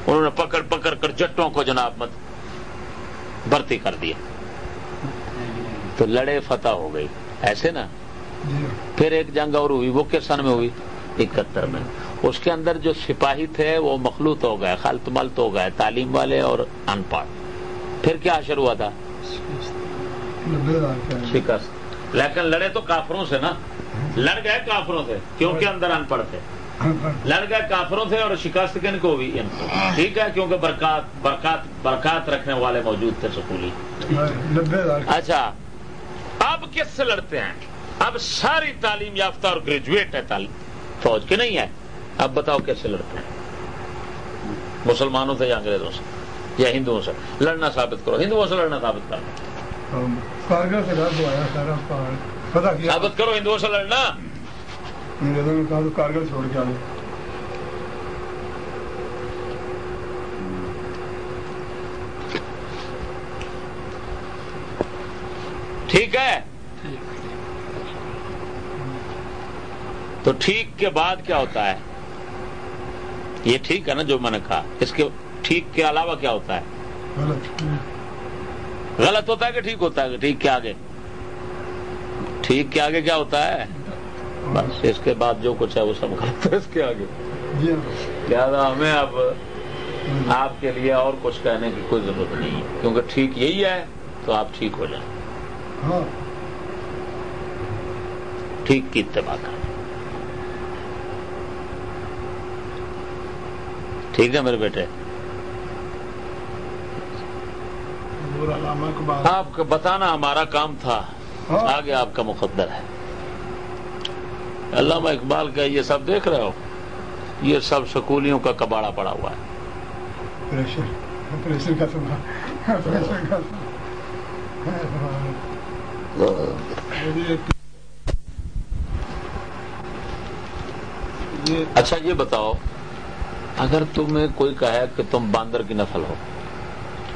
انہوں نے پکڑ پکڑ کر جٹوں کو جناب مت بھرتی کر دیا۔ تو لڑے فتح ہو گئی ایسے نا؟ پھر ایک جنگ اور ہوئی۔ وہ کس سن میں ہوئی؟ اکہتر میں۔ اس کے اندر جو سپاہی تھے، وہ مخلوط ہو گئے، خلط ملت ہو گئے، تعلیم والے اور ان پڑھ۔ پھر کیا اثر ہوا تھا؟ شکست۔ لیکن لڑے تو کافروں سے نا۔ لڑ گئے کافروں سے۔ کیونکہ اندر ان پڑھ تھے۔ لڑ گئے کافروں سے اور شکست کن کو بھی ٹھیک ہے کیونکہ برکات برکات برکات رکھنے والے موجود تھے سکولی۔ اچھا اب کس سے لڑتے ہیں؟ اب ساری تعلیم یافتہ اور گریجویٹ ہے تعلیم فوج کی نہیں ہے۔ اب بتاؤ کیسے لڑتے ہیں؟ مسلمانوں سے یا انگریزوں سے؟ یا ہندوؤں سے؟ لڑنا ثابت کرو۔ ہندوؤں سے لڑنا ثابت کرو ثابت کرو ہندوؤں سے لڑنا۔ کارگل چھوڑ کے آئے ٹھیک ہے؟ تو ٹھیک کے بعد کیا ہوتا ہے؟ یہ ٹھیک ہے نا جو میں نے کہا۔ اس کے ٹھیک کے علاوہ کیا ہوتا ہے؟ غلط ہوتا ہے کہ ٹھیک ہوتا ہے؟ ٹھیک کے آگے۔ ٹھیک کے آگے کیا ہوتا ہے؟ بس اس کے بعد جو کچھ ہے وہ سب غلط ہے اس کے آگے۔ لہٰذا ہمیں اب آپ کے لیے اور کچھ کہنے کی کوئی ضرورت نہیں ہے۔ کیونکہ ٹھیک یہی ہے تو آپ ٹھیک ہو جائیں۔ ٹھیک کی اتباع کریں۔ ٹھیک ہے میرے بیٹے؟ آپ کو بتانا ہمارا کام تھا۔ آگے آپ کا مقدر ہے۔ علامہ اقبال کا یہ سب دیکھ رہے ہو؟ یہ سب سکولیوں کا کباڑا پڑا ہوا ہے۔ اچھا یہ بتاؤ اگر تمہیں کوئی کہے کہ تم باندر کی نسل ہو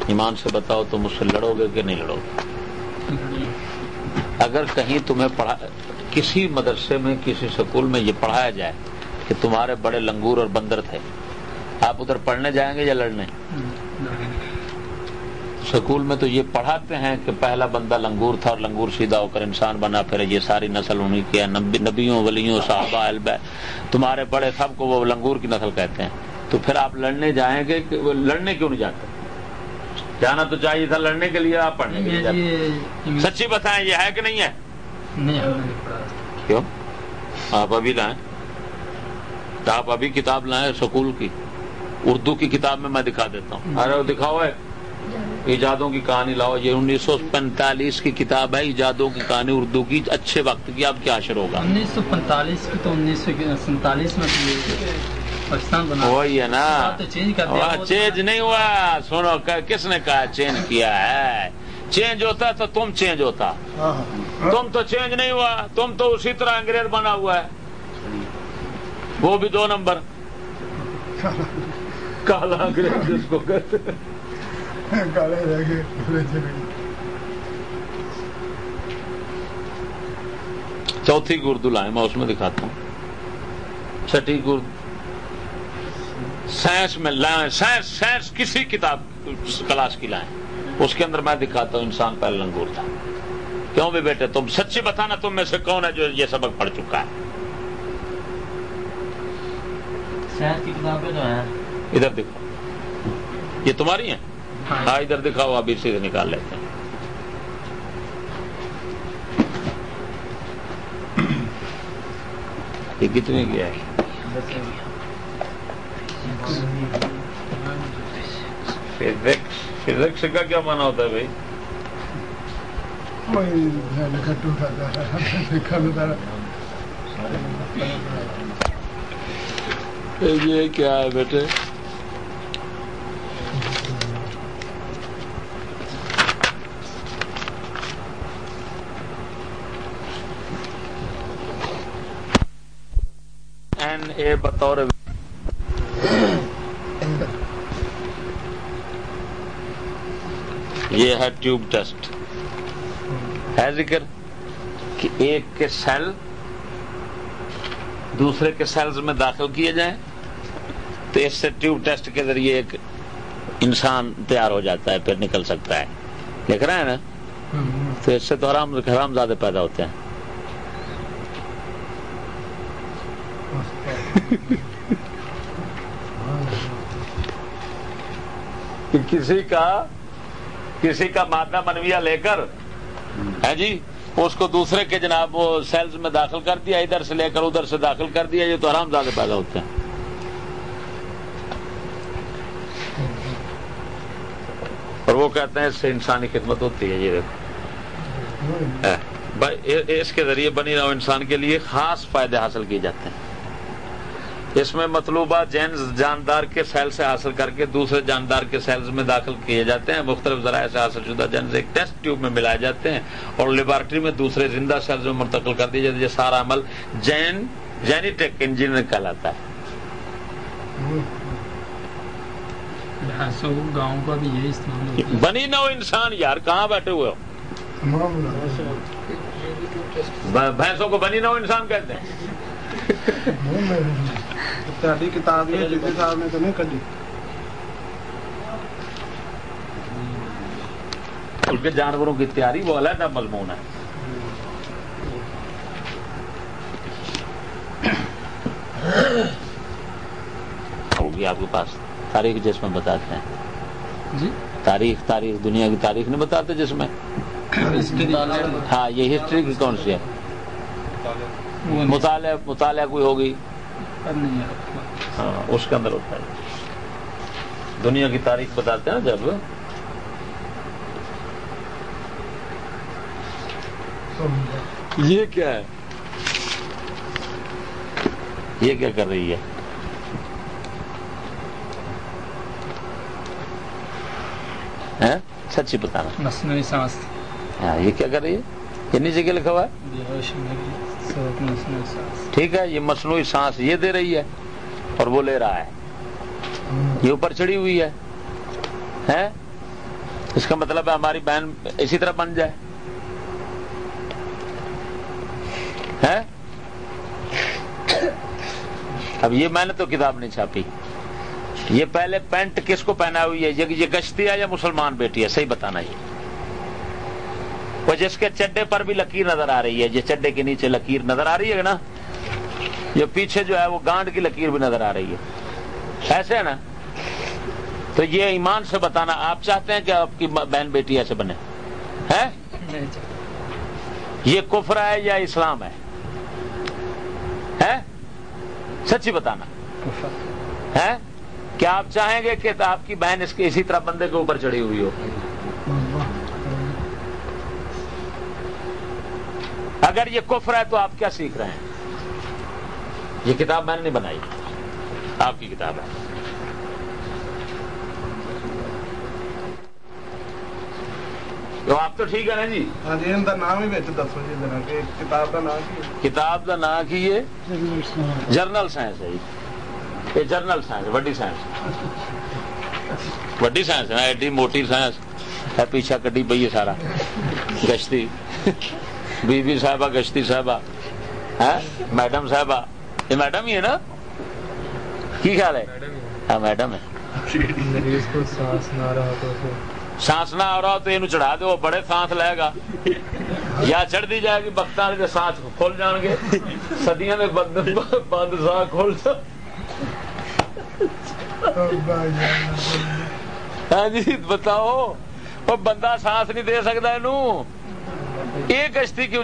ایمان سے بتاؤ تم اس سے لڑو گے کہ نہیں لڑو گے؟ اگر کہیں تمہیں پڑھا کسی مدرسے میں کسی سکول میں یہ پڑھایا جائے کہ تمہارے بڑے لنگور اور بندر تھے۔ آپ ادھر پڑھنے جائیں گے یا لڑنے؟ سکول میں تو یہ پڑھاتے ہیں کہ پہلا بندہ لنگور تھا اور لنگور سیدھا ہو کر انسان بنا پھر یہ ساری نسل انہیں کی ہے۔ نبیوں ولیوں صحابہ البہ تمہارے بڑے سب کو وہ لنگور کی نسل کہتے ہیں۔ تو پھر آپ لڑنے جائیں گے کہ وہ لڑنے کیوں نہیں جاتے؟ جانا تو چاہیے تھا لڑنے کے لیے آپ پڑھنے کے لیے جاتے۔ سچی بتائیں یہ ہے کہ نہیں ہے؟ کیوں؟ آپ ابھی لائیں۔ آپ ابھی کتاب لائیں سکول کی۔ اردو کی کتاب میں میں دکھا دیتا ہوں۔ ارے دکھاؤ ہے۔ ایجادوں کی کہانی لاؤ۔ یہ انیس سو پینتالیس کی کتاب ہے۔ ایجادوں کی کہانی اردو کی۔ اچھے وقت کی اب کیا اشر ہوگا؟ انیس سو پینتالیس کی تو انیس سو سینتالیس میں وہی ہے نا۔ چینج نہیں ہوا۔ سنو کس نے کہا چینج کیا ہے؟ چینج ہوتا تو تم چینج ہوتا. تم تو چینج نہیں ہوا تم تو اسی طرح انگریز بنا ہوا ہے. وہ بھی دو نمبر. کالا انگریز جس کو کہتے چوتھی کی اردو لائیں میں اس میں دکھاتا ہوں. چھٹی اردو سائنس میں لائیں سائنس سائنس کسی کتاب کلاس کی لائیں. اس کے اندر میں دکھاتا ہوں انسان پہلے لنگور تھا۔ کیوں بھی بیٹے تم سچی بتانا تم میں سے کون ہے جو یہ سبق پڑھ چکا ہے؟ ادھر دکھاؤ یہ تمہاری ہیں؟ ہاں۔ ادھر دکھاؤ ابھی سے نکال لیتے ہیں۔ [clears throat] یہ کتنے گیا ہے؟ فزکس کا کیا مانا ہوتا ہے بھائی؟ یہ کیا ہے بیٹے؟ این اے بطور یہ ہے ٹیوب ٹیسٹ ہے ذکر کہ ایک کے سیل دوسرے کے سیلز میں داخل کیے جائیں تو اس سے ٹیوب ٹیسٹ کے ذریعے ایک انسان تیار ہو جاتا ہے، پھر نکل سکتا ہے۔ لکھ رہے ہیں نا؟ تو اس سے تو حرام حرام زیادہ پیدا ہوتے ہیں۔ کسی کا کسی کا مادہ منویا لے کر ہے جی؟ اس کو دوسرے کے جناب وہ سیلز میں داخل کر دیا، ادھر سے لے کر ادھر سے داخل کر دیا، یہ تو آرام زیادہ پیدا ہوتے ہیں۔ اور وہ کہتے ہیں اس سے انسانی خدمت ہوتی ہے، یہ دیکھو۔ اس کے ذریعے بنی رہو انسان کے لیے خاص فائدے حاصل کیے جاتے ہیں۔ اس میں مطلوبہ جین جاندار کے سیل سے حاصل کر کے دوسرے جاندار کے سیلز میں داخل کیے جاتے ہیں۔ مختلف ذرائع سے حاصل شدہ جینز ایک ٹیسٹ ٹیوب میں ملائے جاتے ہیں اور لیبارٹری میں دوسرے زندہ سیلز میں منتقل کر دیے جاتے ہیں یہ سارا عمل جین جینیٹک انجینئر کہلاتا ہے۔ گاؤں کا بھی یہی استعمال بنی نہ ہو انسان یار کہاں بیٹھے ہوئے ہو؟ بھینسوں کو بنی نہ ہو انسان کہتے ہیں۔ کے جانوروں کی تیاری وہ علیحدہ مضمون ہے ہوگی آپ کے پاس تاریخ جس میں بتاتے ہیں جی تاریخ تاریخ دنیا کی تاریخ نہیں بتاتے جس میں ہاں یہ ہسٹری کی کون سی ہے مطالعہ مطالعہ کوئی ہوگی ہاں اس کے اندر ہوتا ہے۔ دنیا کی تاریخ بتاتے ہیں جب۔ یہ کیا ہے؟ یہ کیا کر رہی ہے؟ سچی بتانا۔ سانس۔ ہاں یہ کیا کر رہی ہے؟ یہ نیچے کیا لکھا ہوا ہے؟ ٹھیک ہے، یہ مصنوعی سانس یہ دے رہی ہے اور وہ لے رہا ہے۔ یہ اوپر چڑھی ہوئی ہے۔ اس کا مطلب ہے ہماری بہن اسی طرح بن جائے۔ ہے اب یہ میں نے تو کتاب نہیں چھاپی۔ یہ پہلے پینٹ کس کو پہنا ہوئی ہے؟ یہ گشتی ہے یا مسلمان بیٹی ہے؟ صحیح بتانا یہ۔ وہ جس کے چڈے پر بھی لکیر نظر آ رہی ہے۔ یہ چڈے کے نیچے لکیر نظر آ رہی ہے نا؟ یہ پیچھے جو ہے وہ گانڈ کی لکیر بھی نظر آ رہی ہے۔ ایسے ہے نا؟ تو یہ ایمان سے بتانا، آپ چاہتے ہیں کہ آپ کی بہن بیٹی ایسے بنے؟ ہے یہ کفر ہے یا اسلام ہے؟ سچی بتانا۔ ہے کیا آپ چاہیں گے کہ آپ کی بہن اس کے اسی طرح بندے کے اوپر چڑھی ہوئی ہو؟ اگر یہ کفر ہے تو آپ کیا سیکھ رہے ہیں؟ یہ کتاب میں نے نہیں بنائی۔ آپ کی کتاب ہے۔ تو آپ تو ٹھیک ہے نا جی؟ ہاں جی نام ہی دسو جی کتاب کا نام کتاب کا نام کی یہ جرنل سائنس ہے جی۔ یہ جرنل سائنس وڈی سائنس۔ وڈی سائنس ہے ایڈی موٹی سائنس۔ ہے پیچھا کٹی پی ہے سارا۔ گشتی۔ بی بی صاحبہ گشتی صاحبہ۔ میڈم صاحبہ۔ یہ میڈم ہی ہے نا؟ کی خیال ہے؟ ہاں میڈم ہے۔ سانس نہ آ رہا تو یہ چڑھا دو بڑے سانس لے گا۔ یا چڑھ دی جائے گی بخت سانس کھول جان گے۔ سدیاں بند بند سا کھول ہاں جی بتاؤ۔ بندہ سانس نہیں دے سکتا یہ کشتی کیوں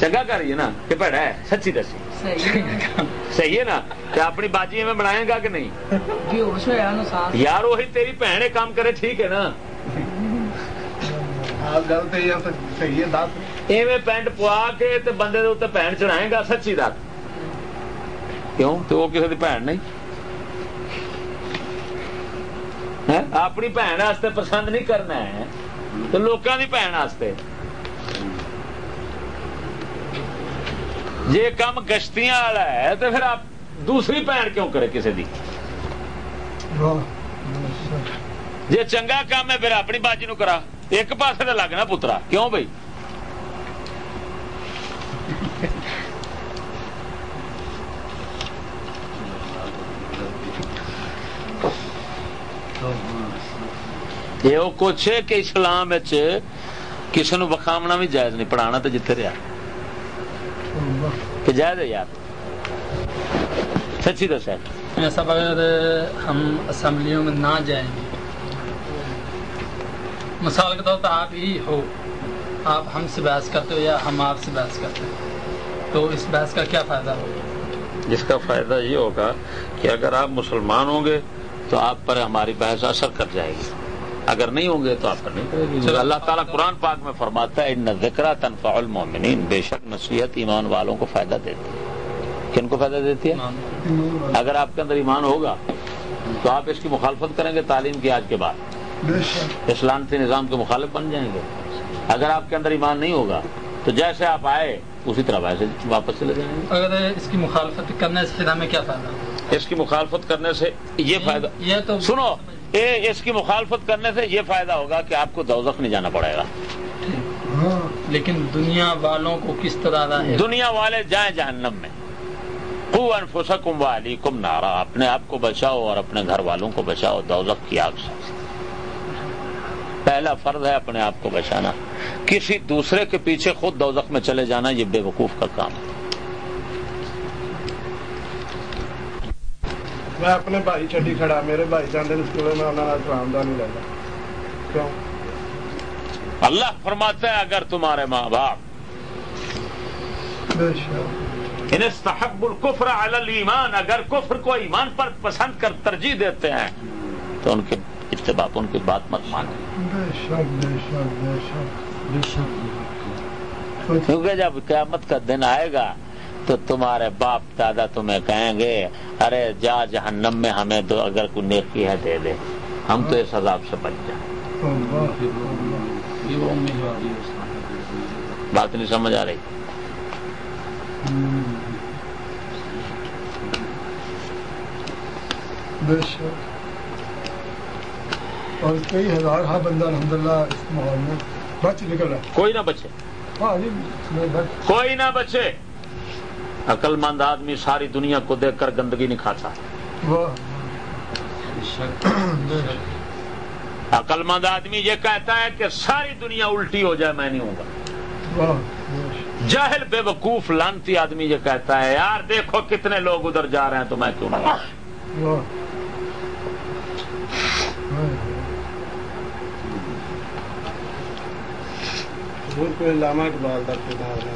چنگا کر رہی ہے نا کہ پیڑا ہے سچی دسی صحیح ہے نا کہ اپنی باجی میں بنائے گا کہ نہیں یار وہی تیری بھن کام کرے ٹھیک ہے نا ایویں پینٹ پوا کے بندے دے بھن چڑھائے گا سچی دس کیوں تو وہ کسی کی بھن نہیں اپنی بھن پسند نہیں کرنا ہے تو لوگوں کی بھن جی کام گشتیاں والا ہے تو پھر آپ دوسری بھن کیوں کرے کسی دی؟ جی چنگا کام ہے پھر اپنی باجی نو کرا۔ ایک پاس تو لگنا پترا۔ کیوں بھائی یہ کچھ کہ اسلام کسی نو بخامنا بھی جائز نہیں پڑھانا تو جتنے رہا کہ جائز ہے یار۔ سچی دس ہے سب اگر ہم اسمبلیوں میں نہ جائیں گے۔ مثال کے طور پر آپ ہی ہو۔ آپ ہم سے بحث کرتے ہو یا ہم آپ سے بحث کرتے ہیں تو اس بحث کا کیا فائدہ ہوگا؟ جس کا فائدہ یہ ہوگا کہ اگر آپ مسلمان ہوں گے تو آپ پر ہماری بحث اثر کر جائے گی۔ اگر نہیں ہوں گے تو آپ نہیں کرے گی۔ اللہ تعالیٰ قرآن پاک میں فرماتا ہے ان ذکر تنفع المومنین بے شک نصیحت ایمان والوں کو فائدہ دیتی ہے۔ کن کو فائدہ دیتی ہے؟ اگر آپ کے اندر ایمان ہوگا تو آپ اس کی مخالفت کریں گے تعلیم کی آج کے بعد۔ اسلام سے نظام کے مخالف بن جائیں گے۔ اگر آپ کے اندر ایمان نہیں ہوگا تو جیسے آپ آئے اسی طرح ویسے واپس چلے جائیں گے۔ اگر اس کی مخالفت کرنے سے ہمیں کیا فائدہ؟ اس کی مخالفت کرنے سے یہ فائدہ۔ یہ تو سنو اس کی مخالفت کرنے سے یہ فائدہ ہوگا کہ آپ کو دوزخ نہیں جانا پڑے گا۔ لیکن دنیا والوں کو کس طرح دنیا والے جائیں جہنم میں۔ انفسکم والیکم نارا۔ اپنے آپ کو بچاؤ اور اپنے گھر والوں کو بچاؤ دوزخ کی آگ سے۔ پہلا فرض ہے اپنے آپ کو بچانا۔ کسی دوسرے کے پیچھے خود دوزخ میں چلے جانا یہ بے وقوف کا کام ہے۔ میں اپنے بھائی چڈی کھڑا میرے بھائی جانے اسکول میں انہوں نہیں لینا کیوں اللہ فرماتا ہے اگر تمہارے ماں باپ انہیں استحب الکفر علی الایمان اگر کفر کو ایمان پر پسند کر ترجیح دیتے ہیں تو ان کے اتباع ان کی بات مت مانیں کیونکہ جب قیامت کا دن آئے گا تو تمہارے باپ دادا تمہیں کہیں گے ارے جا جہنم میں ہمیں تو اگر کوئی نیکی ہے دے دے۔ ہم تو اس عذاب سے بچ جائیں۔ بات نہیں سمجھ آ رہی۔ اور کئی ہزار ہاں بندہ الحمدللہ اس ماحول میں بچ نکل رہا کوئی نہ بچے۔ ہاں جی کوئی نہ بچے۔ عقل مند آدمی ساری دنیا کو دیکھ کر گندگی نہیں کھاتا۔ عقل مند آدمی یہ کہتا ہے کہ ساری دنیا الٹی ہو جائے میں نہیں ہوں گا۔ جاہل بے وقوف لانتی آدمی یہ کہتا ہے یار دیکھو کتنے لوگ ادھر جا رہے ہیں تو میں کیوں واہ۔ علامہ اقبال کا کردار ہے۔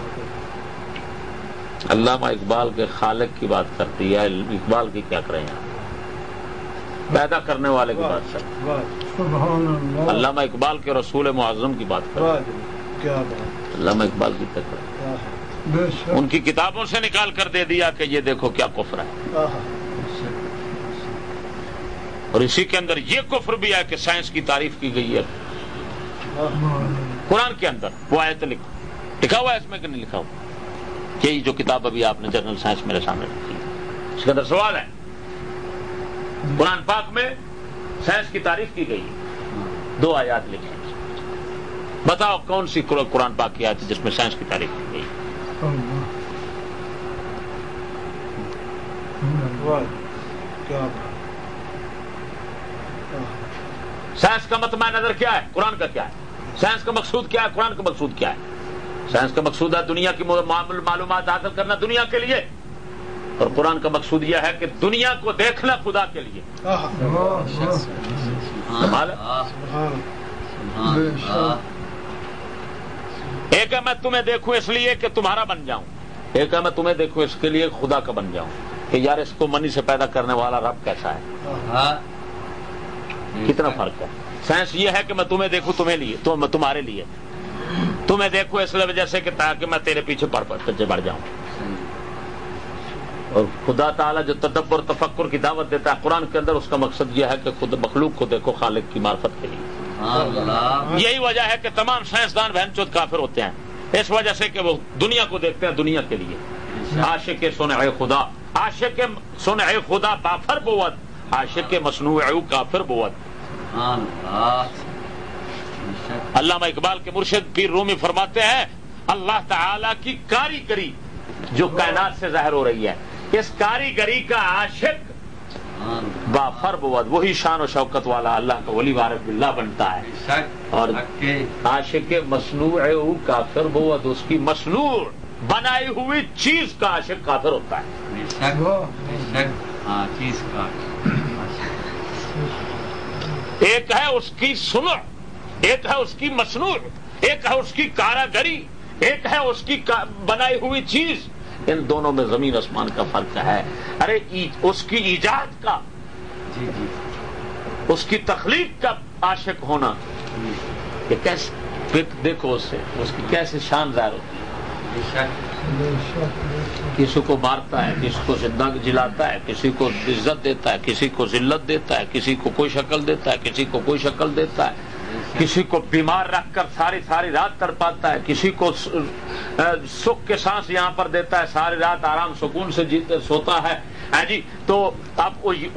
علامہ اقبال کے خالق کی بات کرتی ہے اقبال کی کیا کریں یار پیدا کرنے والے کی بات اللہ۔ علامہ اقبال کے رسول معظم کی بات واہ جی علامہ اقبال کی کیا کریں ان کی کتابوں سے نکال کر دے دیا کہ یہ دیکھو کیا کفر ہے۔ اور اسی کے اندر یہ کفر بھی ہے کہ سائنس کی تعریف کی گئی ہے۔ قرآن کے اندر وہ آیت لکھ لکھا ہوا ہے اس میں کہ نہیں لکھا ہوا؟ یہی جو کتاب ابھی آپ نے جنرل سائنس میرے سامنے رکھی ہے۔ اس کے اندر سوال ہے۔ قرآن پاک میں سائنس کی تعریف کی گئی۔ دو آیات لکھے ہیں۔ بتاؤ کون سی قرآن پاک کی آیت ہے جس میں سائنس کی تعریف کی گئی؟ سائنس کا متمع نظر کیا ہے؟ قرآن کا کیا ہے؟ سائنس کا مقصود کیا ہے؟ قرآن کا مقصود کیا ہے؟ سائنس کا مقصود ہے دنیا کی معلومات حاصل کرنا دنیا کے لیے۔ اور قرآن کا مقصود یہ ہے کہ دنیا کو دیکھنا خدا کے لیے۔ ایک ہے میں تمہیں دیکھوں اس لیے کہ تمہارا بن جاؤں۔ ایک ہے میں تمہیں دیکھوں اس کے لیے خدا کا بن جاؤں۔ کہ یار اس کو منی سے پیدا کرنے والا رب کیسا ہے؟ کتنا فرق ہے؟ سائنس یہ ہے کہ میں تمہیں دیکھوں تمہیں لیے تم تمہارے لیے۔ تمہیں دیکھوں اس وجہ سے کہ تاکہ میں تیرے پیچھے پڑ پیچھے بڑھ جاؤں۔ اور خدا تعالیٰ جو تدبر تفکر کی دعوت دیتا ہے قرآن کے اندر، اس کا مقصد یہ ہے کہ خود مخلوق کو دیکھو، خالق کی معرفت کے لیے۔ یہی وجہ ہے کہ تمام سائنسدان بہن چوت کافر ہوتے ہیں۔ اس وجہ سے کہ وہ دنیا کو دیکھتے ہیں، دنیا کے لیے۔ عاشق سن خدا، عاشق سن خدا بافر بوت، عاشق مصنوع کافر بوت۔ علامہ اقبال کے مرشد پیر رومی فرماتے ہیں اللہ تعالی کی کاریگری جو کائنات سے ظاہر ہو رہی ہے اس کاریگری کا عاشق بافر بود وہی شان و شوکت والا اللہ کا ولی وارف اللہ بنتا ہے۔ اور عاشق مصنوع او کافر بود اس کی مصنوع بنائی ہوئی چیز کا عاشق کافر ہوتا ہے۔ ایک ہے اس کی سنع ایک ہے اس کی مصنوع ایک ہے اس کی کاراگری ایک ہے اس کی بنائی ہوئی چیز۔ ان دونوں میں زمین آسمان کا فرق ہے۔ ارے اس کی ایجاد کا اس کی تخلیق کا عاشق ہونا۔ یہ کیسے دیکھ- دیکھو اس سے اس کی کیسے شان ظاہر ہوتی کسی کو مارتا ہے کسی کو زندہ جلاتا ہے کسی کو عزت دیتا ہے کسی کو ذلت دیتا ہے کسی کو کوئی شکل دیتا ہے کسی کو کوئی شکل دیتا ہے۔ کسی کو بیمار رکھ کر ساری ساری رات تڑپاتا ہے، کسی کو سکھ کے سانس یہاں پر دیتا ہے، ساری رات آرام سکون سے جیتے سوتا ہے۔ ہاں جی تو اب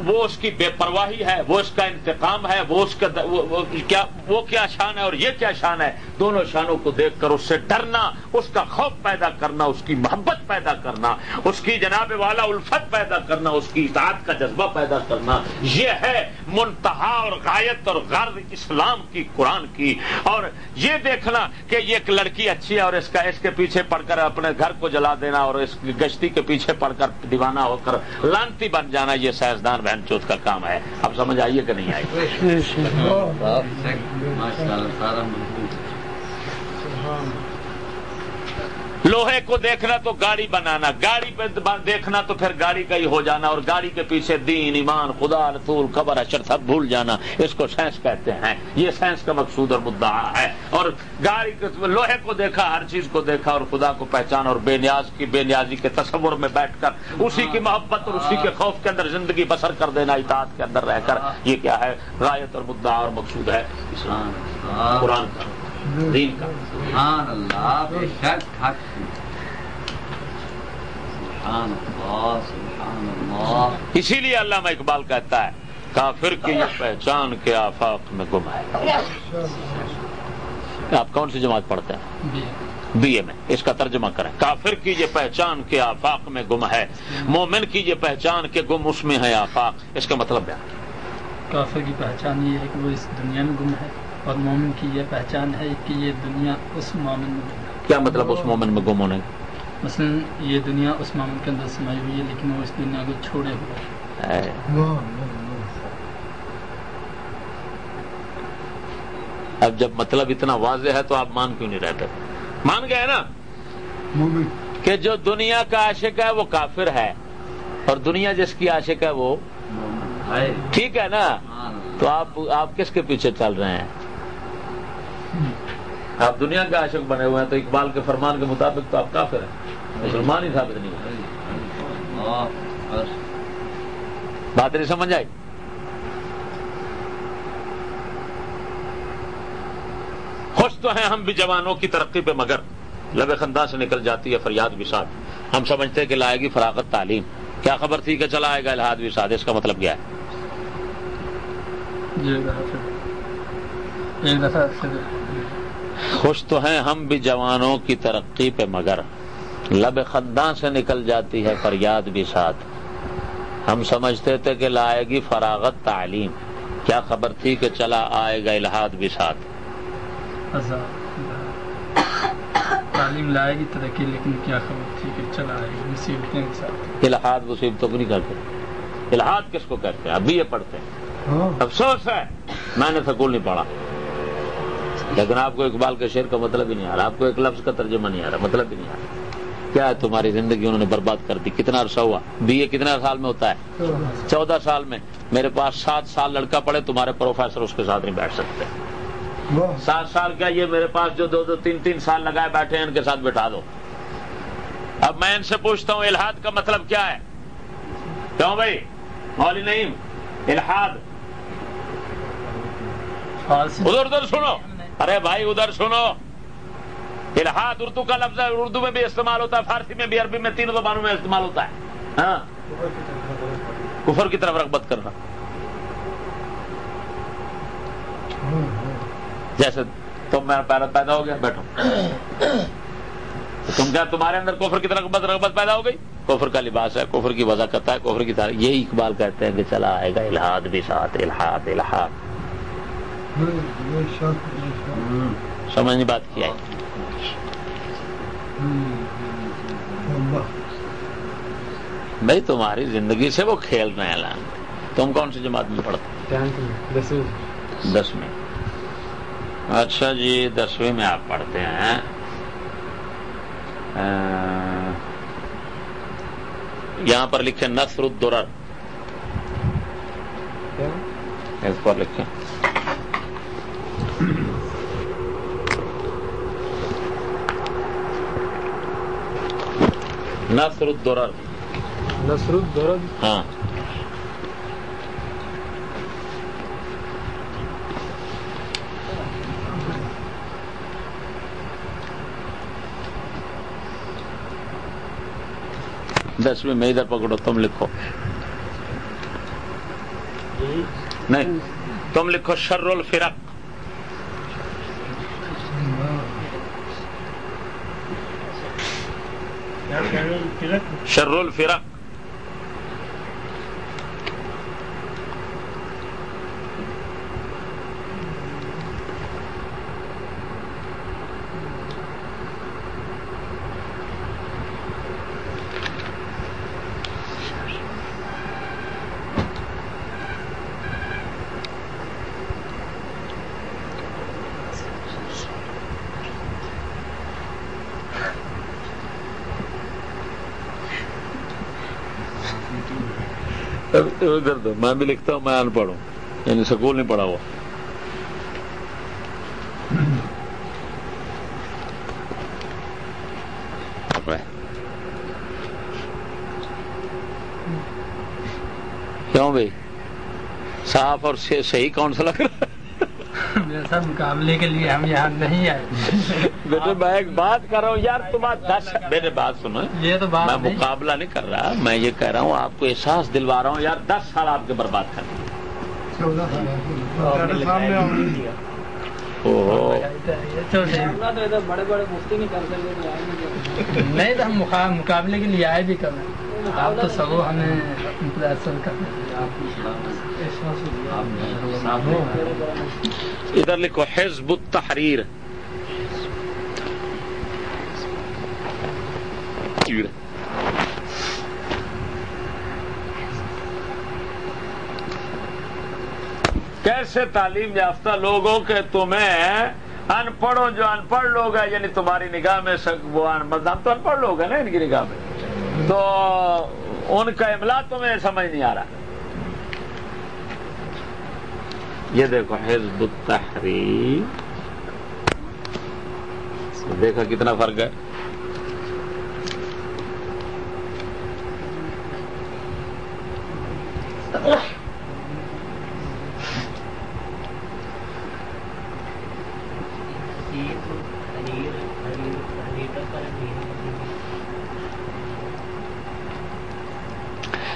وہ اس کی بے پرواہی ہے، وہ اس کا انتقام ہے، وہ اس کا د- وہ- کیا وہ کیا شان ہے اور یہ کیا شان ہے؟ دونوں شانوں کو دیکھ کر اس سے ڈرنا، اس کا خوف پیدا کرنا، اس کی محبت پیدا کرنا، اس کی جناب والا الفت پیدا کرنا، اس کی اطاعت کا جذبہ پیدا کرنا۔ یہ ہے منتہا اور غایت اور غرض اسلام کی قرآن کی۔ اور یہ دیکھنا کہ یہ ایک لڑکی اچھی ہے اور اس کا اس کے پیچھے پڑ کر اپنے گھر کو جلا دینا اور اس کی گشتی کے پیچھے پڑ کر دیوانہ ہو کر لانتی بن جانا یہ سائنسدان بہن چوت کا کام ہے۔ اب سمجھ آئیے کہ نہیں لوہے کو دیکھنا تو گاڑی بنانا، گاڑی پہ دیکھنا تو پھر گاڑی کا ہی ہو جانا اور گاڑی کے پیچھے دین، ایمان، خدا، رسول خبر اشر سب بھول جانا، اس کو سائنس کہتے ہیں۔ یہ سائنس کا مقصود اور مدعا ہے۔ اور گاڑی لوہے کو دیکھا، ہر چیز کو دیکھا اور خدا کو پہچان اور بے نیاز کی بے نیازی کے تصور میں بیٹھ کر اسی کی محبت اور اسی کے خوف کے اندر زندگی بسر کر دینا، اطاعت کے اندر رہ کر۔ یہ کیا ہے؟ رایت اور مدعا اور مقصود ہے۔ اسلام قرآن دین کا۔ سبحان اللہ بے شک حق۔ سبحان اللہ سبحان اللہ۔ اسی لیے علامہ اقبال کہتا ہے کافر کی پہچان کے آفاق میں گم ہے۔ آپ کون سی جماعت پڑھتے ہیں؟ B A. میں۔ اس کا ترجمہ کریں۔ کافر کی یہ پہچان کے آفاق میں گم ہے۔ مومن کی یہ پہچان کے گم اس میں ہے آفاق۔ اس کا مطلب بیان کافر کی پہچان یہ ہے کہ وہ اس دنیا میں گم ہے۔ اور مومن کی یہ پہچان ہے کہ یہ دنیا اس مومن میں کیا مطلب اس مومن میں گم ہونے مثلا یہ دنیا اس مومن کے اندر سمائی ہوئی ہے لیکن وہ اس دنیا کو چھوڑے ہوئے اب جب مطلب اتنا واضح ہے تو آپ مان کیوں نہیں رہتے مان گئے نا؟ مومن۔ کہ جو دنیا کا عاشق ہے وہ کافر ہے اور دنیا جس کی عاشق ہے وہ ٹھیک ہے نا؟ تو آپ آپ کس کے پیچھے چل رہے ہیں؟ آپ دنیا کے عاشق بنے ہوئے ہیں تو اقبال کے فرمان کے مطابق تو آپ کافر ہیں۔ مسلمان ہی ثابت نہیں بات نہیں سمجھ آئی؟ خوش تو ہیں ہم بھی جوانوں کی ترقی پہ، مگر لب خندہ سے نکل جاتی ہے فریاد وساد ہم سمجھتے ہیں کہ لائے گی فراغت تعلیم۔ کیا خبر تھی کہ چلا آئے گا الحاد وساد اس کا مطلب کیا ہے یہ دفعہ پھر ایک دفعہ پھر خوش تو ہیں ہم بھی جوانوں کی ترقی پہ مگر۔ لب خنداں سے نکل جاتی ہے فریاد بھی ساتھ۔ ہم سمجھتے تھے کہ لائے گی فراغت تعلیم۔ کیا خبر تھی کہ چلا آئے گا الحاد بھی ساتھ۔ تعلیم لائے گی ترقی لیکن کیا خبر تھی کہ چلا آئے گی مصیبتیں ساتھ۔ الحاد مصیبتوں کو نہیں کرتے۔ الحاد کس کو کہتے ہیں؟ ابھی یہ پڑھتے ہیں۔ ہاں۔ افسوس ہے۔ میں نے سکول نہیں پڑھا۔ لیکن آپ کو اقبال کے شعر کا مطلب ہی نہیں آ رہا۔ آپ کو ایک لفظ کا ترجمہ نہیں آ رہا مطلب ہی نہیں آ رہا۔ کیا ہے تمہاری زندگی انہوں نے برباد کر دی؟ کتنا عرصہ ہوا؟ بی اے کتنا سال میں ہوتا ہے؟ چودہ سال میں۔ میرے پاس سات سال لڑکا پڑے تمہارے پروفیسر اس کے ساتھ نہیں بیٹھ سکتے۔ سات سال کا یہ میرے پاس جو دو دو تین تین سال لگائے بیٹھے ہیں ان کے ساتھ بٹھا دو۔ اب میں ان سے پوچھتا ہوں الحاد کا مطلب کیا ہے؟ کیوں بھائی؟ مولی نہیں الحاد ادھر ادھر سنو۔ ارے بھائی، ادھر سنو۔ الحاد اردو کا لفظ ہے، اردو میں بھی استعمال ہوتا ہے، فارسی میں بھی، عربی میں، تینوں زبانوں میں استعمال ہوتا ہے۔ ہاں۔ کفر کی طرف رغبت کرنا۔ جیسے تم میرا پیرا پیدا ہو گیا، بیٹھو۔ تم کیا تمہارے اندر کفر کی طرف رغبت رغبت پیدا ہو گئی؟ کفر کا لباس ہے، کفر کی وضاحت ہے، کفر کی طرح یہی اقبال کہتے ہیں کہ چلا آئے گا الحاد بھی ساتھ الحاد الحاد سمجھنی بات کیا بھائی تمہاری زندگی سے وہ کھیل رہے ہیں لان تم کون سی جماعت میں پڑھتے دس میں اچھا جی دسویں میں آپ پڑھتے ہیں۔ یہاں پر لکھے نصر الدرر۔ اس پر لکھیں۔ نصر الدرر. نصر الدرد ہاں. دسویں میں ادھر پکڑو تم لکھو. نہیں تم لکھو شر الفرق. شر الفرق. اب ادھر دو میں بھی لکھتا ہوں میں ان پڑھ ہوں یعنی سکول نہیں پڑھا ہوا۔ کیوں بھائی؟ صاف اور صحیح کون سا لگ رہا جیسا مقابلے کے لیے ہم یہاں نہیں آئے۔ بیٹے میں ایک بات کر رہا ہوں یار تم آج دس میرے بات سنو۔ یہ تو میں بات نہیں۔ مقابلہ نہیں کر رہا میں یہ کہہ رہا ہوں آپ کو احساس دلوا رہا ہوں یار دس سال آپ کے برباد کر بڑے بڑے مفتی نہیں کر سکتے نہیں۔ تو ہم مقا- مقابلے کے لیے آئے بھی کم ہیں۔ آپ تو سگو ہمیں متاثر کرتے ادھر لکھو حزب التحریر کیسے تعلیم یافتہ لوگوں کے تمہیں ان پڑھو جو ان پڑھ لوگ ہیں یعنی تمہاری نگاہ میں وہ مطلب تو ان پڑھ لوگ ہیں نا ان کی نگاہ میں۔ تو ان کا املا تمہیں سمجھ نہیں آ رہا۔ یہ دیکھو حزب التحریر دیکھا کتنا فرق ہے؟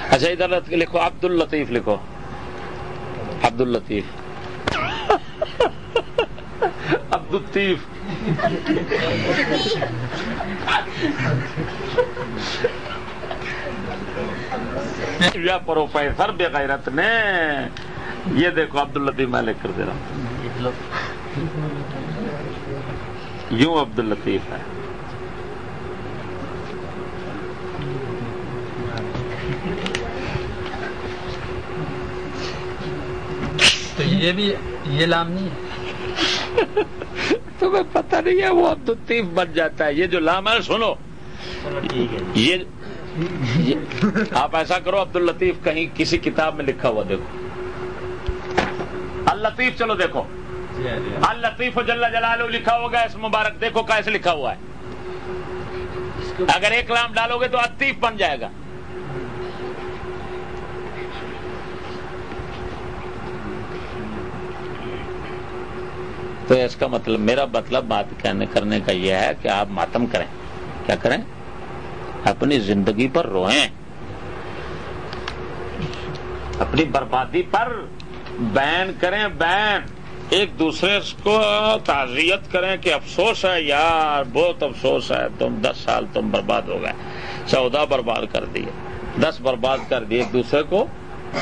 اچھا ادھر لکھو عبد الطیف لکھو. عبد الطیف عبد الطیف یا پروفیسر بے غیرت نے، یہ دیکھو عبد الطیف میں لکھ کر دے رہا ہوں۔ یوں عبد الطیف ہے۔ تو یہ بھی، یہ لام نہیں [laughs] تمہیں پتہ نہیں ہے، وہ عبد الطیف بن جاتا ہے۔ یہ جو لام ہے سنو، یہ آپ ایسا کرو، عبد الطیف کہیں کسی کتاب میں لکھا ہوا دیکھو۔ اللطیف، چلو دیکھو۔ اللطیف جل جلالہ لکھا ہوگا، اس مبارک دیکھو کیسے لکھا ہوا ہے۔ اگر ایک لام ڈالو گے تو عطیف بن جائے گا۔ تو اس کا مطلب میرا مطلب بات کرنے کا یہ ہے کہ آپ ماتم کریں۔ کیا کریں؟ اپنی زندگی پر روئیں۔ اپنی بربادی پر بین کریں، بین۔ ایک دوسرے کو تعزیت کریں کہ افسوس ہے، یار، بہت افسوس ہے، تم دس سال تم برباد ہو گئے۔ چودہ برباد کر دیے۔ دس برباد کر دیے ایک دوسرے کو۔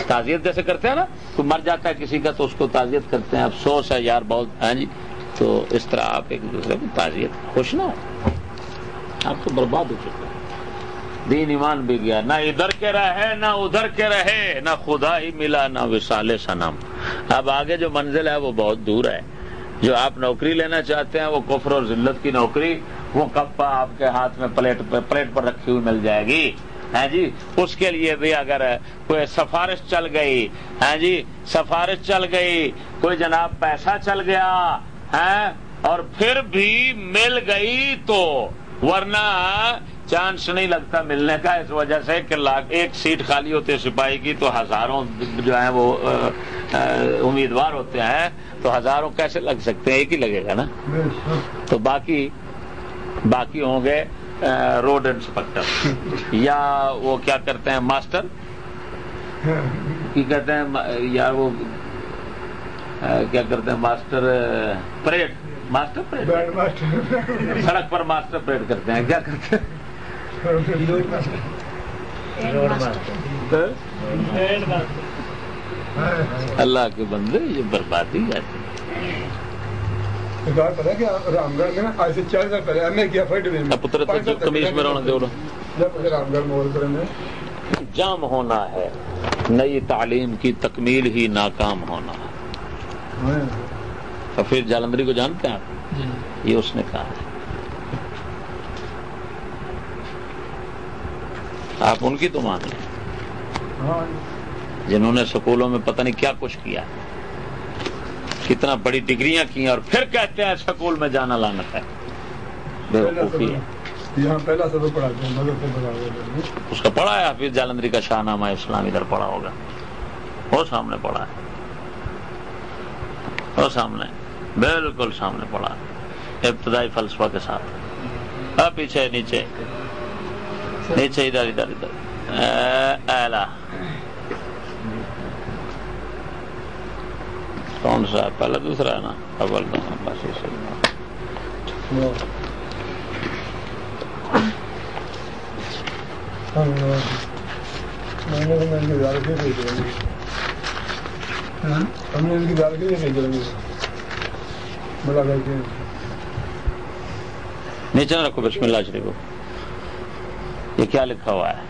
تعزیت جیسے کرتے ہیں نا، تو مر جاتا ہے کسی کا تو اس کو تعزیت کرتے ہیں، افسوس ہے یار بہت ہاں جی؟ تو اس طرح آپ ایک دوسرے کو تعزیت، خوش نہ ہو آپ تو برباد ہو چکے دین ایمان بھی گیا، نہ ادھر کے رہے، نہ ادھر کے رہے، نہ خدا ہی ملا، نہ وسال سنم اب آگے جو منزل ہے وہ بہت دور ہے۔ جو آپ نوکری لینا چاہتے ہیں، وہ کفر اور ذلت کی نوکری، وہ کپا آپ کے ہاتھ میں پلیٹ پہ، پلیٹ پر رکھی ہوئی مل جائے گی۔ ہاں جی؟ اس کے لیے بھی اگر کوئی سفارش چل گئی ہاں جی؟ سفارش چل گئی کوئی جناب پیسہ چل گیا ہے اور پھر بھی مل گئی تو ورنہ چانس نہیں لگتا ملنے کا اس وجہ سے کہ لاکھ ایک سیٹ خالی ہوتی ہے سپاہی کی تو ہزاروں جو ہیں وہ امیدوار ہوتے ہیں تو ہزاروں کیسے لگ سکتے ہیں؟ ایک ہی لگے گا نا؟ تو باقی باقی ہوں گے۔ روڈ انسپیکٹر یا وہ کیا کرتے ہیں ماسٹر کی کہتے ہیں یار وہ کیا کرتے ہیں ماسٹر پریڈ ماسٹر پریڈ سڑک پر ماسٹر پریڈ کرتے ہیں کیا کرتے ہیں؟ اللہ کے بندے یہ بربادی ہے۔ پتا کیا رام گڑھ میں نا آج سے چار سال پہلے ایم اے کیا فرسٹ ڈویژن اب پتر تو کمیش میں رونا دے جب مجھے رام گڑھ مول کرنے جام ہونا ہے نئی تعلیم کی تکمیل ہی ناکام ہونا ہے۔ اور پھر جالندری کو جانتے ہیں آپ؟ جی۔ یہ اس نے کہا ہے۔ آپ ان کی تو مان لیں۔ ہاں۔ جنہوں نے سکولوں میں پتہ نہیں کیا کچھ کیا کتنا بڑی ڈگریاں کی اور پھر کہتے ہیں سکول میں جانا لانت ہے۔ بیوقوفی اس کا پڑھا ہے حفیظ جالندری کا شاہ نامہ اسلام ادھر پڑھا ہوگا؟ وہ سامنے پڑھا ہے۔ وہ سامنے بالکل سامنے پڑھا ہے۔ ابتدائی فلسفہ کے ساتھ۔ پیچھے نیچے۔ نیچے ادھر ادھر ادھر۔ اعلیٰ۔ کون سا پہلا دوسرا ہے نا؟ اول بس ہم نے ان کی دال کے لیے گے کر کے نیچے رکھو، بسم اللہ شریف۔ یہ کیا لکھا ہوا ہے؟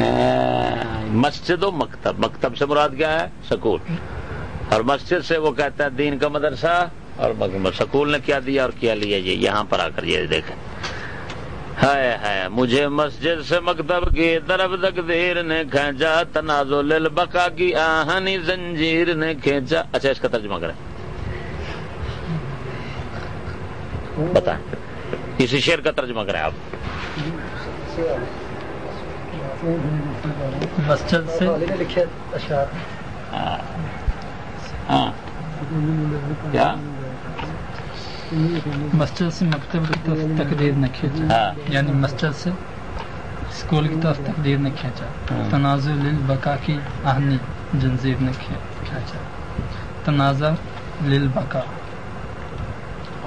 ہاں۔ مسجد و مکتب۔ مکتب سے مراد کیا ہے؟ سکول۔ اور مسجد سے وہ کہتا ہے دین کا مدرسہ اور سکول نے کیا دیا اور کیا لیا یہ یہاں پر آ کر یہ دیکھیں۔ ہائے ہائے، مجھے مسجد سے مکتب کی طرف تک دیر نے کھینچا تنازع للبقا کی آہنی زنجیر نے کھینچا۔ اچھا اس کا ترجمہ کریں۔ بتائیں۔ کسی شعر کا ترجمہ کریں آپ۔ مسجد سے؟ ہاں کیا؟ مسجد سے مکتب کی طرف تقدیر نہ کھینچا۔ ہاں۔ یعنی مسجد سے اسکول کی طرف تقدیر نے کھینچا۔ ہاں۔ تنازع للبقا کی آہنی جنزیر نے کھین- کھینچا۔ تنازع للبقا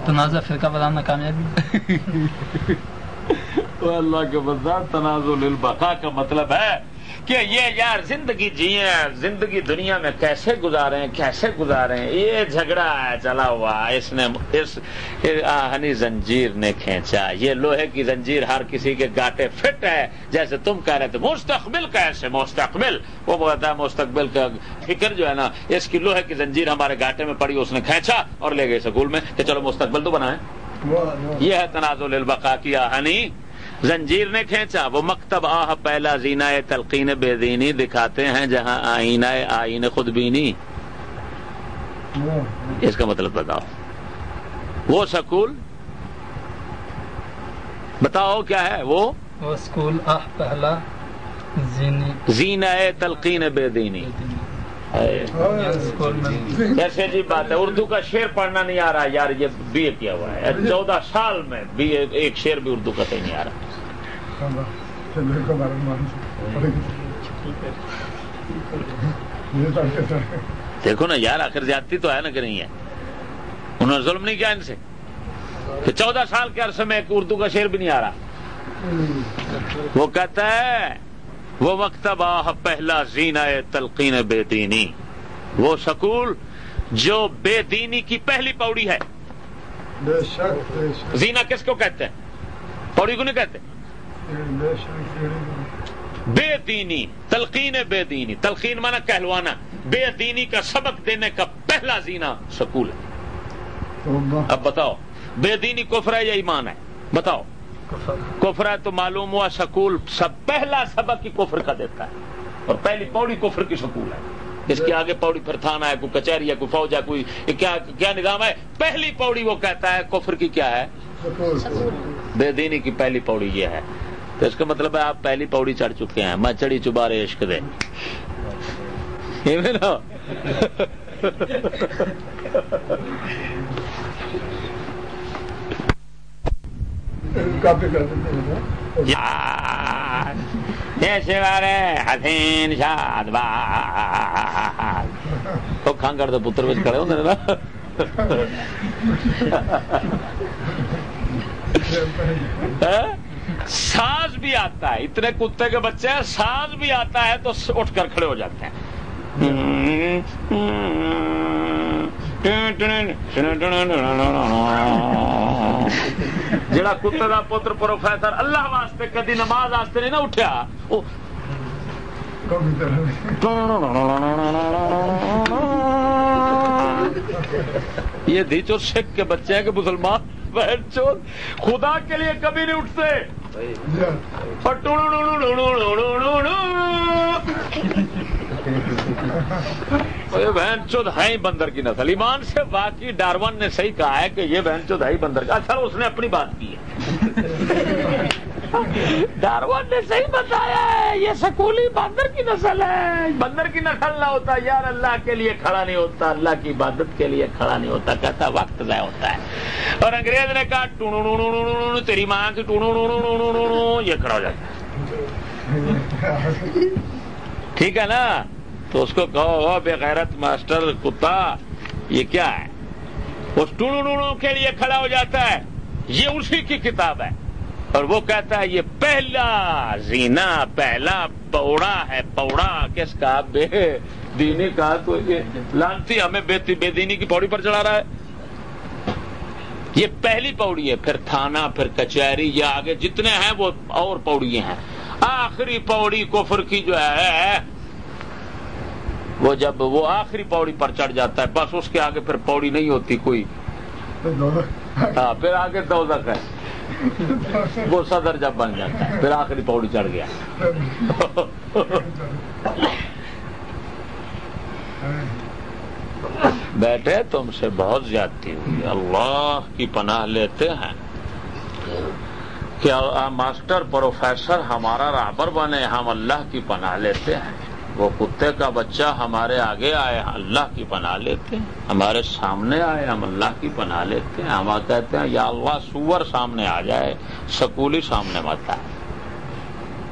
تنازع فرقہ وارانہ کامیابی۔ [laughs] تو اللہ کے بندہ تنازع للبقا کا مطلب ہے کہ یہ یار زندگی جیے زندگی دنیا میں کیسے گزارے کیسے گزارے یہ جھگڑا ہے چلا ہوا اس نے اس آہنی زنجیر نے کھینچا۔ یہ لوہے کی زنجیر ہر کسی کے گاٹے فٹ ہے۔ جیسے تم کہہ رہے تھے مستقبل کیسے مستقبل۔ وہ بولتا ہے مستقبل کا فکر جو ہے نا اس کی لوہے کی زنجیر ہمارے گاٹے میں پڑی اس نے کھینچا اور لے گئے سکول میں کہ چلو مستقبل تو بنائیں۔ یہ ہے تنازع للبقا کی آہنی۔ زنجیر نے کھینچا وہ مکتب آہ پہلا زینہ تلقین بے دینی دکھاتے ہیں جہاں آئینہ آئین خود بینی۔ اس کا مطلب بتاؤ۔ وہ سکول؟ بتاؤ کیا ہے وہ؟ وہ اسکول آہ پہلا زینہ تلقین بے دینی کیسے جی بات ہے اردو کا شعر پڑھنا نہیں آ رہا یار یہ بی اے کیا ہوا ہے؟ چودہ سال میں بی اے ایک شعر بھی اردو کا صحیح نہیں آ رہا۔ دیکھو نا یار آخر زیادتی تو ہے نا کہ نہیں ہے۔ انہوں نے ظلم نہیں کیا ان سے۔ کہ چودہ سال کے عرصے میں ایک اردو کا شعر بھی نہیں آ رہا۔ وہ کہتا ہے وہ مکتب آہ پہلا زینہ تلقین بے دینی۔ وہ سکول جو بے دینی کی پہلی پوڑی ہے۔ زینہ کس کو کہتے ہیں؟ پوڑی کو نہیں کہتے؟ بے دینی تلقین بے دینی تلقین مانا کہلوانا بے دینی کا سبق دینے کا پہلا زینہ سکول ہے۔ اب بتاؤ بے دینی کفر ہے یا ایمان ہے؟ بتاؤ۔ کفر۔ ہے تو معلوم ہوا سکول سب پہلا سبق ہی کفر کا دیتا ہے۔ اور پہلی پوڑی کفر کی سکول ہے۔ اس کے آگے پوڑی پھر تھانہ ہے کوئی کچہری ہے کوئی فوج ہے کوئی کیا کیا نظام ہے؟ پہلی پوڑی وہ کہتا ہے کفر کی کیا ہے؟ بے دینی کی پہلی پوڑی یہ ہے۔ تو اس کا مطلب ہے آپ پہلی پوڑی چڑھ چکے ہیں میں چڑھی چبارے عشق دے۔ حسین شاد تو کھانگڑ پتر وچ کھڑے نے نا۔ [laughs] ہاں؟ ساز بھی آتا ہے۔ اتنے کتے کے بچے ہیں، ساز بھی آتا ہے تو اٹھ کر کھڑے ہو جاتے ہیں۔ جڑا کتے دا پتر پروفیسر اللہ واسطے کدی نماز واسطے نہیں نہ اٹھیا۔ یہ دھی چور سکھ کے بچے ہیں کہ مسلمان۔ بہن چور خدا کے لیے کبھی نہیں اٹھتے۔ بہن چود ہے ہی بندر کی نسل۔ ایمان سے باقی ڈارون نے صحیح کہا ہے کہ یہ بہن چود ہے ہی بندر کا۔ سر اس نے اپنی بات کی ہے۔ ڈارون نے صحیح بتایا ہے یہ سکولی بندر کی نسل ہے بندر کی نسل نہ ہوتا یار اللہ کے لیے کھڑا نہیں ہوتا اللہ کی عبادت کے لیے کھڑا نہیں ہوتا کہتا وقت ضائع ہوتا ہے اور انگریز نے کہا ٹونو تیری ماں کی ٹونو یہ کھڑا ہو جاتا ہے ٹھیک ہے نا تو اس کو کہو بے غیرت ماسٹر کتا یہ کیا ہے اس ٹونو کے لیے کھڑا ہو جاتا ہے یہ اسی کی کتاب ہے اور وہ کہتا ہے یہ پہلا زینا پہلا پوڑا ہے۔ پوڑا کس کا؟ بے دینی کا۔ تو یہ لانتی ہمیں بے بے دینی کی پوڑی پر چڑھا رہا ہے۔ یہ پہلی پوڑی ہے۔ پھر تھانہ پھر کچہری یا آگے جتنے ہیں وہ اور پوڑی ہیں۔ آخری پوڑی کفر کی جو ہے وہ جب وہ آخری پوڑی پر چڑھ جاتا ہے بس اس کے آگے پھر پوڑی نہیں ہوتی کوئی۔ ہاں پھر آگے تو ہے۔ وہ صدر جب بن جاتا ہے، پھر آخری پوڑی چڑھ گیا۔ بیٹھے، تم سے بہت زیادتی ہوئی۔ اللہ کی پناہ لیتے ہیں۔ کیا ماسٹر، پروفیسر ہمارا رابر بنے، ہم اللہ کی پناہ لیتے ہیں۔ وہ کتے کا بچہ ہمارے آگے آئے اللہ کی پناہ لیتے ہیں۔ ہمارے سامنے آئے ہم اللہ کی پناہ لیتے ہیں۔ ہم کہتے ہیں یا اللہ سور سامنے آ جائے سکولی سامنے مت آئے۔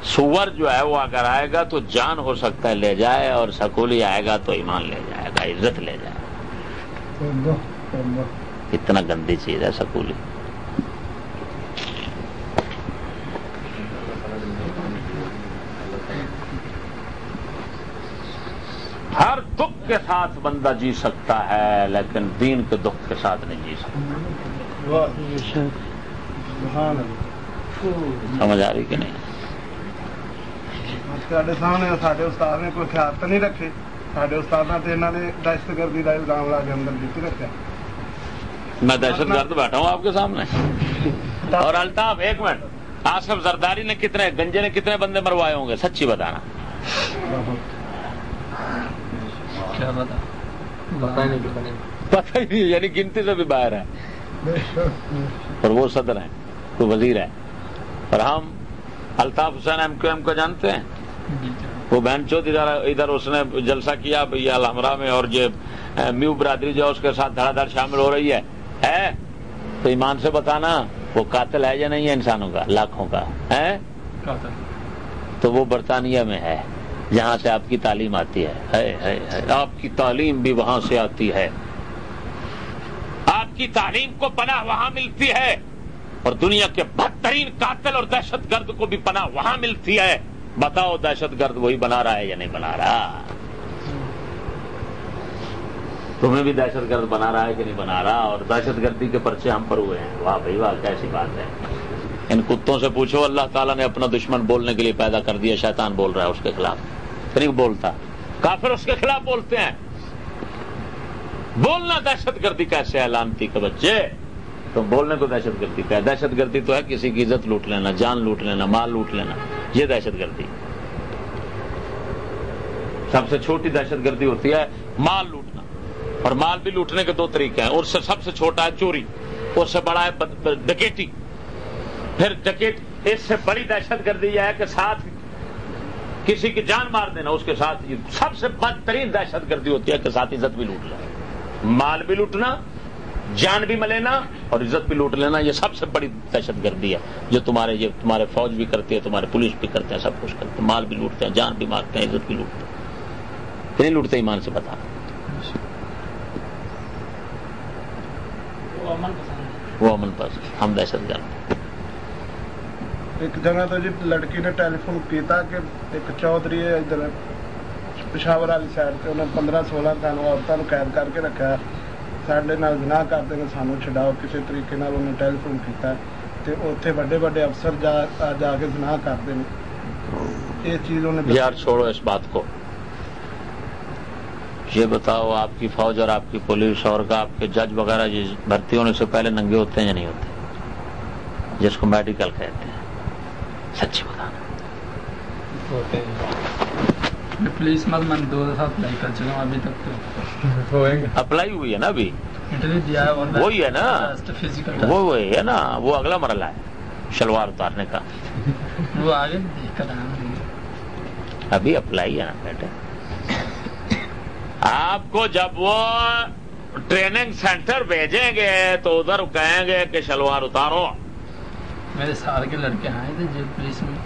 سور جو ہے وہ اگر آئے گا تو جان ہو سکتا ہے لے جائے اور سکولی آئے گا تو ایمان لے جائے گا عزت لے جائے گا۔ اتنا گندی چیز ہے سکولی۔ ہر دکھ کے ساتھ بندہ جی سکتا ہے لیکن دین کے دکھ کے ساتھ نہیں جی سکتا۔ سمجھ آ رہی کہ نہیں؟ سارے سامنے سارے استاد نے کوئی خیال تو نہیں رکھے؟ سارے استاد نے انہوں نے دہشت گردی کا الزام لا کے اندر جیت رکھا میں دہشت گرد بیٹھا ہوں آپ کے سامنے۔ اور الطاف ایک منٹ۔ آصف زرداری نے کتنے گنجے نے کتنے بندے مروائے ہوں گے؟ سچی بتانا۔ پتہ ہی نہیں یعنی گنتی سے بھی باہر ہے اور وہ صدر ہیں وہ وزیر ہے اور ہم Altaf Hussain M Q M کو جانتے ہیں؟ وہ بہن چوتھ ادھر ادھر اس نے جلسہ کیا بھیا الحمرا میں اور جو میو برادری جو اس کے ساتھ دھڑا دھڑ شامل ہو رہی ہے۔ ہے؟ تو ایمان سے بتانا وہ قاتل ہے یا نہیں ہے انسانوں کا لاکھوں کا؟ ہے؟ تو وہ برطانیہ میں ہے۔ جہاں سے آپ کی تعلیم آتی ہے۔ آپ کی تعلیم بھی وہاں سے آتی ہے۔ آپ کی تعلیم کو پناہ وہاں ملتی ہے۔ اور دنیا کے بدترین قاتل اور دہشت گرد کو بھی پناہ وہاں ملتی ہے۔ بتاؤ دہشت گرد وہی بنا رہا ہے یا نہیں بنا رہا؟ تمہیں بھی دہشت گرد بنا رہا ہے کہ نہیں بنا رہا؟ اور دہشت گردی کے پرچے ہم پر ہوئے ہیں۔ واہ بھائی، واہ، کیسی بات ہے۔ ان کتوں سے پوچھو، اللہ تعالیٰ نے اپنا دشمن بولنے کے لیے پیدا کر دیا، شیطان بول رہا ہے اس کے خلاف۔ نہیں بولتا۔ کافر اس کے خلاف بولتے ہیں۔ بولنا دہشت گردی کیسے ہے لانتی کے بچے، تو بولنے کو دہشت گردی کا ہے۔ دہشت گردی تو ہے، کسی کی عزت لوٹ لینا، جان لوٹ لینا، مال لوٹ لینا، یہ دہشت گردی۔ سب سے چھوٹی دہشت گردی ہوتی ہے مال لوٹنا۔ اور مال بھی لوٹنے کے دو طریقے ہیں۔ اور سے سب سے چھوٹا ہے چوری اس سے بڑا ہے ڈکیٹی پھر ڈکیٹ اس سے بڑی دہشت گردی یہ ہے کہ ساتھ کسی کی جان مار دینا، اس کے ساتھ سب سے بدترین دہشت گردی ہوتی ہے کہ ساتھ عزت بھی لوٹ لینا مال بھی لوٹنا، جان بھی ملینا اور عزت بھی لوٹ لینا، یہ سب سے بڑی دہشت گردی ہے۔ جو تمہارے، یہ تمہارے فوج بھی کرتی ہے، تمہارے پولیس بھی کرتے ہیں، سب کچھ کرتے ہیں۔ مال بھی لوٹتے ہیں، جان بھی مارتے ہیں، عزت بھی لوٹتے ہیں۔ نہیں لوٹتے ایمان سے بتا۔ وہ امن پاس ہم دہشت گرد ایک جگہ تو جی لڑکی نے ٹیلی فون کیتا کہ ایک چودھری ہے ادھر پشاور والی سائڈ سے انہیں پندرہ سولہ دن عورتوں قید کر کے رکھا سڈے گناہ کرتے ہیں سانو چھڈاؤ کسی طریقے انہیں ٹیلی فون کیتا تے اتنے بڑے بڑے افسر جا جا کے گناہ کرتے ہیں یہ چیز انہیں یار چھوڑو اس بات کو یہ بتاؤ آپ کی فوج اور آپ کی پولیس اور آپ کے جج وغیرہ بھرتی ہونے سے پہلے ننگے ہوتے ہیں یا نہیں ہوتے جس کو میڈیکل کہتے ہیں سچی بتانا پولیس مت میں دو دفعہ اپلائی کر چکا ہوں ابھی تک تو اپلائی ہوئی ہے نا ابھی انٹرویو دیا ہے اور وہی ہے نا وہ وہی ہے نا وہ اگلا مرحلہ ہے شلوار اتارنے کا وہ آگے دیکھ کر ابھی اپلائی ہے نا بیٹے آپ کو جب وہ ٹریننگ سینٹر بھیجیں گے تو ادھر کہیں گے کہ شلوار اتارو میرے سال کے لڑکے آئے تھے جیل پولیس میں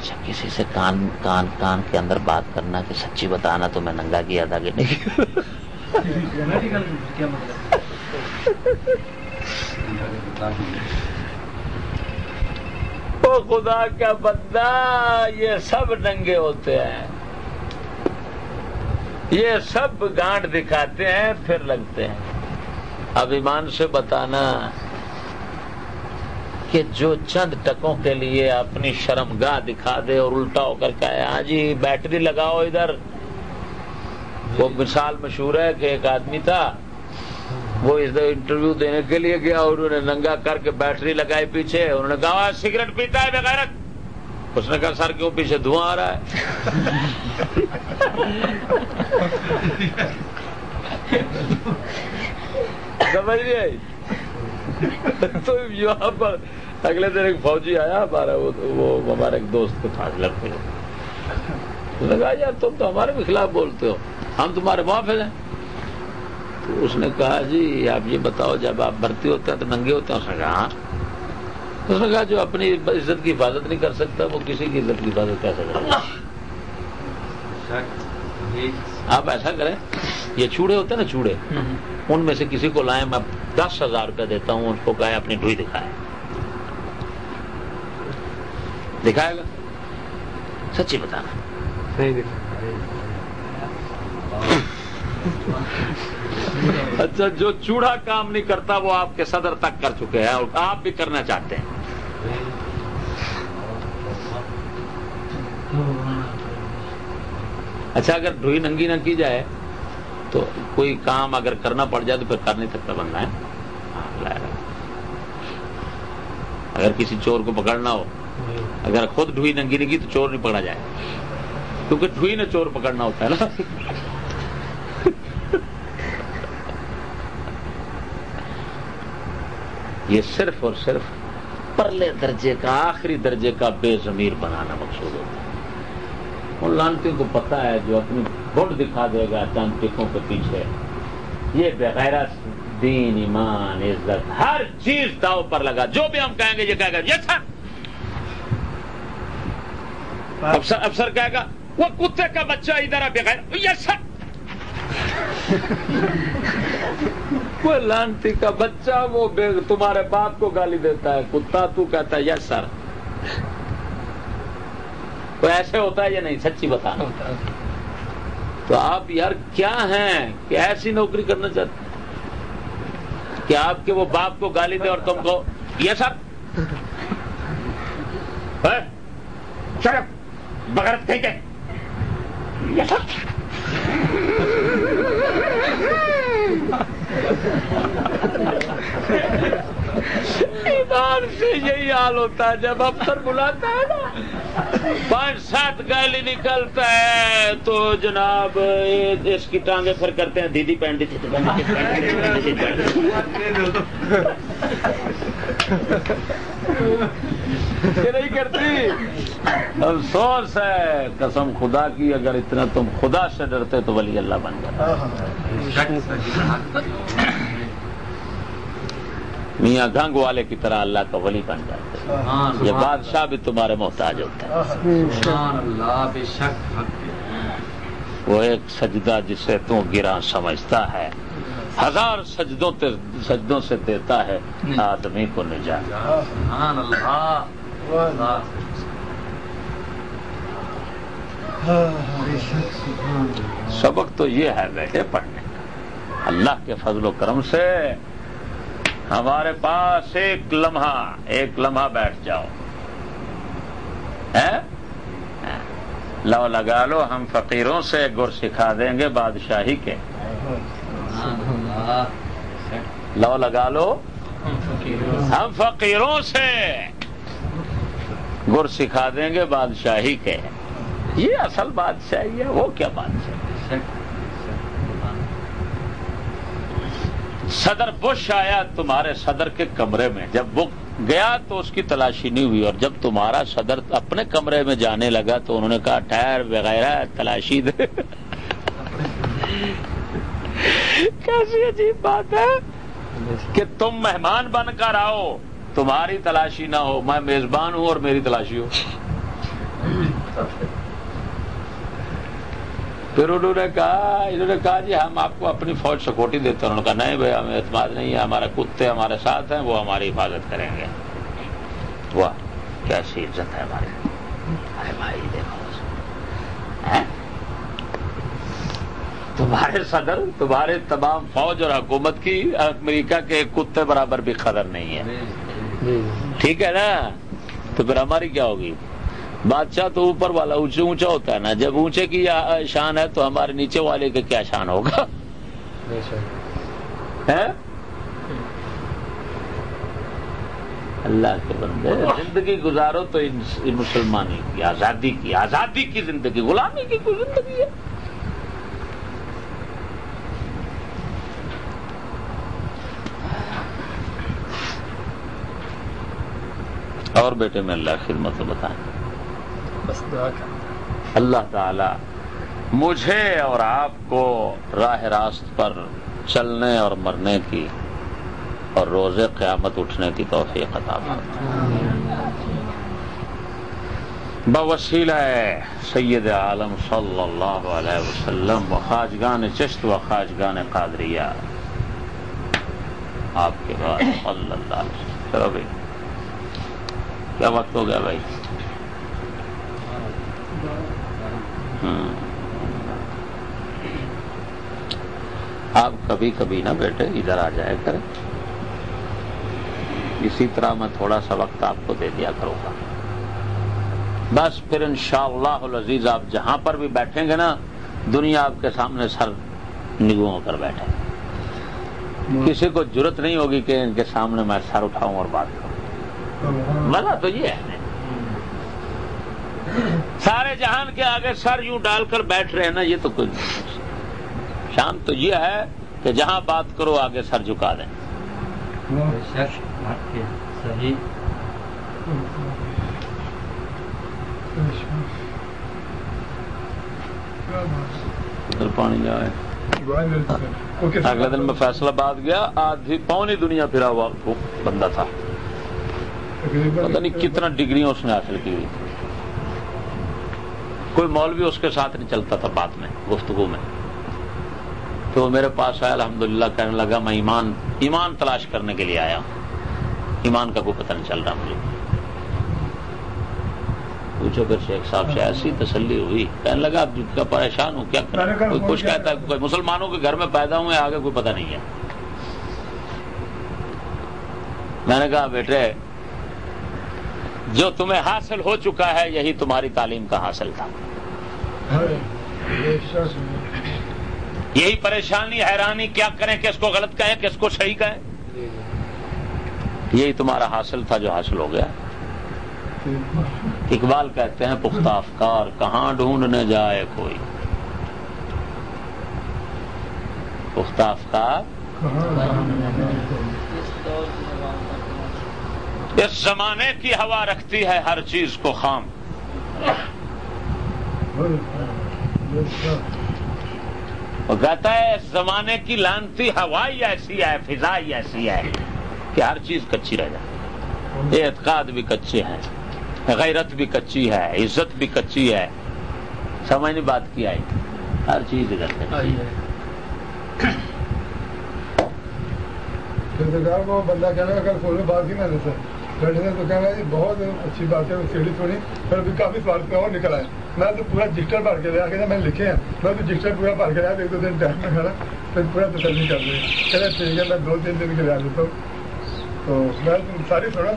اچھا کسی سے کان کان کان کے اندر بات کرنا کہ سچی بتانا تو میں ننگا کیا تھا کہ نہیں؟ [laughs] کیا خدا کا بندہ، یہ سب ننگے ہوتے ہیں۔ یہ سب گانٹ دکھاتے ہیں، پھر لگتے ہیں۔ اب ایمان سے بتانا کہ جو چند ٹکوں کے لیے اپنی شرم گاہ دکھا دے اور الٹا ہو کر کہے ہاں جی بیٹری لگاؤ ادھر۔ وہ مثال مشہور ہے کہ ایک آدمی تھا، وہ اس انٹرویو دینے کے لیے گیا اور انہوں نے ننگا کر کے بیٹری لگائی پیچھے۔ انہوں نے کہا سگریٹ پیتا ہے بغیرت اس نے کہا، سر کیوں پیچھے دھواں آ رہا ہے۔ [laughs] سمجھ نہیں آئی؟ [laughs] تو یہاں پر اگلے دن ایک فوجی آیا ہمارا وہ وہ ہمارے ایک دوست کے پاس لڑکے لگا یار تم تو ہمارے بھی خلاف بولتے ہو ہم تمہارے محافظ ہیں۔ تو اس نے کہا جی آپ یہ بتاؤ جب آپ بھرتی ہوتے ہیں تو ننگے ہوتے ہیں۔ اس نے کہا ہاں۔ اس نے کہا جو اپنی عزت کی حفاظت نہیں کر سکتا وہ کسی کی عزت کی حفاظت کیسے کرے؟ گا آپ ایسا کریں یہ چوڑے ہوتے ہیں نا چوڑے۔ ان میں سے کسی کو لائیں میں دس ہزار روپے دیتا ہوں ان کو کہا اپنی ڈوئی دکھائے دکھائے گا؟ سچی بتانا۔ اچھا جو چوڑا کام نہیں کرتا وہ آپ کے صدر تک کر چکے ہیں اور آپ بھی کرنا چاہتے ہیں۔ اچھا اگر ڈھوئی ننگی نہ کی جائے تو کوئی کام اگر کرنا پڑ جائے تو پھر کر نہیں سکتا بندہ ہے ہاں، اگر کسی چور کو پکڑنا ہو، اگر خود ڈھوئی ننگی نہیں کی تو چور نہیں پکڑا جائے۔ کیونکہ ڈھوئی نے چور پکڑنا ہوتا ہے نا۔ [laughs] یہ صرف اور صرف پرلے درجے کا، آخری درجے کا بے ضمیر بنانا مقصود ہوتا ہے۔ ان لانتیوں کو پتا ہے جو اپنی گھٹ دکھا دے گا چند ٹکوں کے پیچھے۔ یہ بغیر دین ایمان عزت ہر چیز داؤ پر لگا۔ جو بھی ہم کہیں گے یہ کہے گا یہ سر افسر افسر کہے گا وہ کتے کا بچہ ادھر ہے بغیر۔ یہ سر [laughs] وہ لانتی کا بچہ وہ تمہارے باپ کو گالی دیتا ہے۔ کتا تو کہتا ہے یس سر۔ تو ایسے ہوتا ہے یا نہیں؟ سچی بتا تو آپ یار کیا ہیں کہ ایسی نوکری کرنا چاہتے ہیں؟ کہ آپ کے وہ باپ کو گالی دے اور تم کو یہ سر ہاں؟ بغیر ٹھیک ہے۔ یہ سر ایمان سے یہی حال ہوتا ہے، جب افسر بلاتا ہے نا۔ پانچ سات گالی نکلتا ہے، تو جناب اس کی ٹانگیں پھر کرتے ہیں، دیدی پہن دی نہیں کرتی۔ افسوس ہے، قسم خدا کی، اگر اتنا تم خدا سے ڈرتے تو ولی اللہ بن جاتا۔ میاں گنگ والے کی طرح اللہ کا ولی بن جاتے یہ بادشاہ بھی تمہارے محتاج ہوتا ہے۔ وہ ایک سجدہ جسے تو گرا سمجھتا ہے ہزار سجدوں سجدوں سے دیتا ہے آدمی کو نجات۔ سبق تو یہ ہے بیٹے پڑھنے کا۔ اللہ کے فضل و کرم سے ہمارے پاس ایک لمحہ ایک لمحہ بیٹھ جاؤ۔ لو لگا لو، ہم فقیروں سے گر سکھا دیں گے بادشاہی کے۔ لو لگا لو۔ ہم فقیروں سے گر سکھا دیں گے بادشاہی کے۔ یہ اصل بادشاہی ہے، وہ کیا بادشاہ صدر بش آیا تمہارے صدر کے کمرے میں۔ جب وہ گیا تو اس کی تلاشی نہیں ہوئی، اور جب تمہارا صدر اپنے کمرے میں جانے لگا تو انہوں نے کہا، ٹائر وغیرہ، تلاشی دے۔ کیسی عجیب بات ہے کہ تم مہمان بن کر آؤ، تمہاری تلاشی نہ ہو۔ میں میزبان ہوں اور میری تلاشی ہو۔ پھر انہوں نے کہا انہوں نے کہا جی ہم آپ کو اپنی فوج سکوٹی دیتے ہیں۔ انہوں نے کہا نہیں بھائی ہمیں اعتماد نہیں ہے ہمارے کتے ہمارے ساتھ ہیں وہ ہماری حفاظت کریں گے۔ واہ کیسی عزت ہے ہماری ارے بھائی دیکھو؟ تمہارے صدر تمہارے تمام فوج اور حکومت کی امریکہ کے کتے برابر بھی قدر نہیں ہے۔ ٹھیک ہے نا؟ تو پھر ہماری کیا ہوگی؟ بادشاہ تو اوپر والا اونچے اونچا ہوتا ہے نا۔ جب اونچے کی شان ہے تو ہمارے نیچے والے کا کیا شان ہوگا؟ اللہ کے بندے زندگی گزارو تو ان مسلمانی کی آزادی کی آزادی کی زندگی غلامی کی کوئی زندگی ہے؟ اور بیٹے میں اللہ خدمت بتائیں بس دعا کر اللہ تعالی مجھے اور آپ کو راہ راست پر چلنے اور مرنے کی اور روز قیامت اٹھنے کی توفیق عطا بوسیلہ سید عالم صلی اللہ علیہ وسلم و خاجگان چشت و خاجگان قادریہ۔ آپ کے بعد صلی اللہ علیہ وسلم۔ چلو بھائی، کیا وقت ہو گیا بھائی؟ آپ کبھی کبھی نا بیٹے ادھر آ جائے کریں۔ اسی طرح میں تھوڑا سا وقت آپ کو دے دیا کروں گا۔ بس پھر انشاءاللہ العزیز آپ جہاں پر بھی بیٹھیں گے نا دنیا آپ کے سامنے سر نگو کر بیٹھے۔ کسی کو ضرورت نہیں ہوگی کہ ان کے سامنے میں سر اٹھاؤں اور بات کروں۔ مزہ تو یہ ہے۔ سارے جہان کے آگے سر یوں ڈال کر بیٹھ رہے ہیں نا، یہ تو کوئی شام تو یہ ہے کہ جہاں بات کرو آگے سر جھکا دیں۔ صحیح پانی جائے اگلے دن میں فیصلہ باد گیا، آدھی پونی دنیا پھرا ہوا وہ بندہ تھا۔ پتہ نہیں کتنا ڈگریاں اس نے حاصل کی ہوئی۔ کوئی مولوی اس کے ساتھ نہیں چلتا تھا بات میں گفتگو میں۔ تو وہ میرے پاس آیا الحمدللہ کہنے لگا میں ایمان ایمان تلاش کرنے کے لیے آیا ہوں۔ ایمان کا کوئی پتہ نہیں چل رہا مجھے۔ پوچھو پھر شیخ صاحب سے ایسی تسلی ہوئی۔ کہنے لگا اب کیا پریشان ہوں کیا کریں؟ کوئی کچھ کہتا ہے کوئی مسلمانوں کے گھر میں پیدا ہوئے آگے کوئی پتہ نہیں ہے۔ میں نے کہا بیٹے جو تمہیں حاصل ہو چکا ہے یہی تمہاری تعلیم کا حاصل تھا۔ یہی پریشانی، حیرانی، کیا کریں؟ کس کو غلط کہیں؟ کس کو صحیح کہیں؟ یہی تمہارا حاصل تھا جو حاصل ہو گیا۔ اقبال کہتے ہیں، پختہ افکار، کہاں ڈھونڈنے جائے کوئی؟ پختہ افکار؟ اس زمانے کی ہوا رکھتی ہے ہر چیز کو خام۔ وہ کہتا ہے اس زمانے کی لانتی ہوا ہی ایسی ہے فضا ہی ایسی ہے کہ ہر چیز کچی رہ جائے۔ اعتقاد بھی کچے ہیں غیرت بھی کچی ہے، عزت بھی کچی ہے۔ سمجھ نہیں بات کی آئی۔ ہر چیز ادھر کچی بندہ کہنا اگر کھولنے بات ہی نہ میں نے سر بیٹھے تو کہنا بہت اچھی بات ہے سیڑھی سنی پھر ابھی کافی سوال پہ اور نکل آئے۔ میں تو پورا رجسٹر بھر کے لیا کہ میں لکھے ہیں۔ میں تو رجسٹر پورا بھر کے لیا ایک دو دن ٹائم میں کھڑا، پھر پورا تسلی کر دیا چلے ٹھیک ہے، میں دو تین دن کے لیے آ جاتا ہوں۔ تو میں تم ساری سنا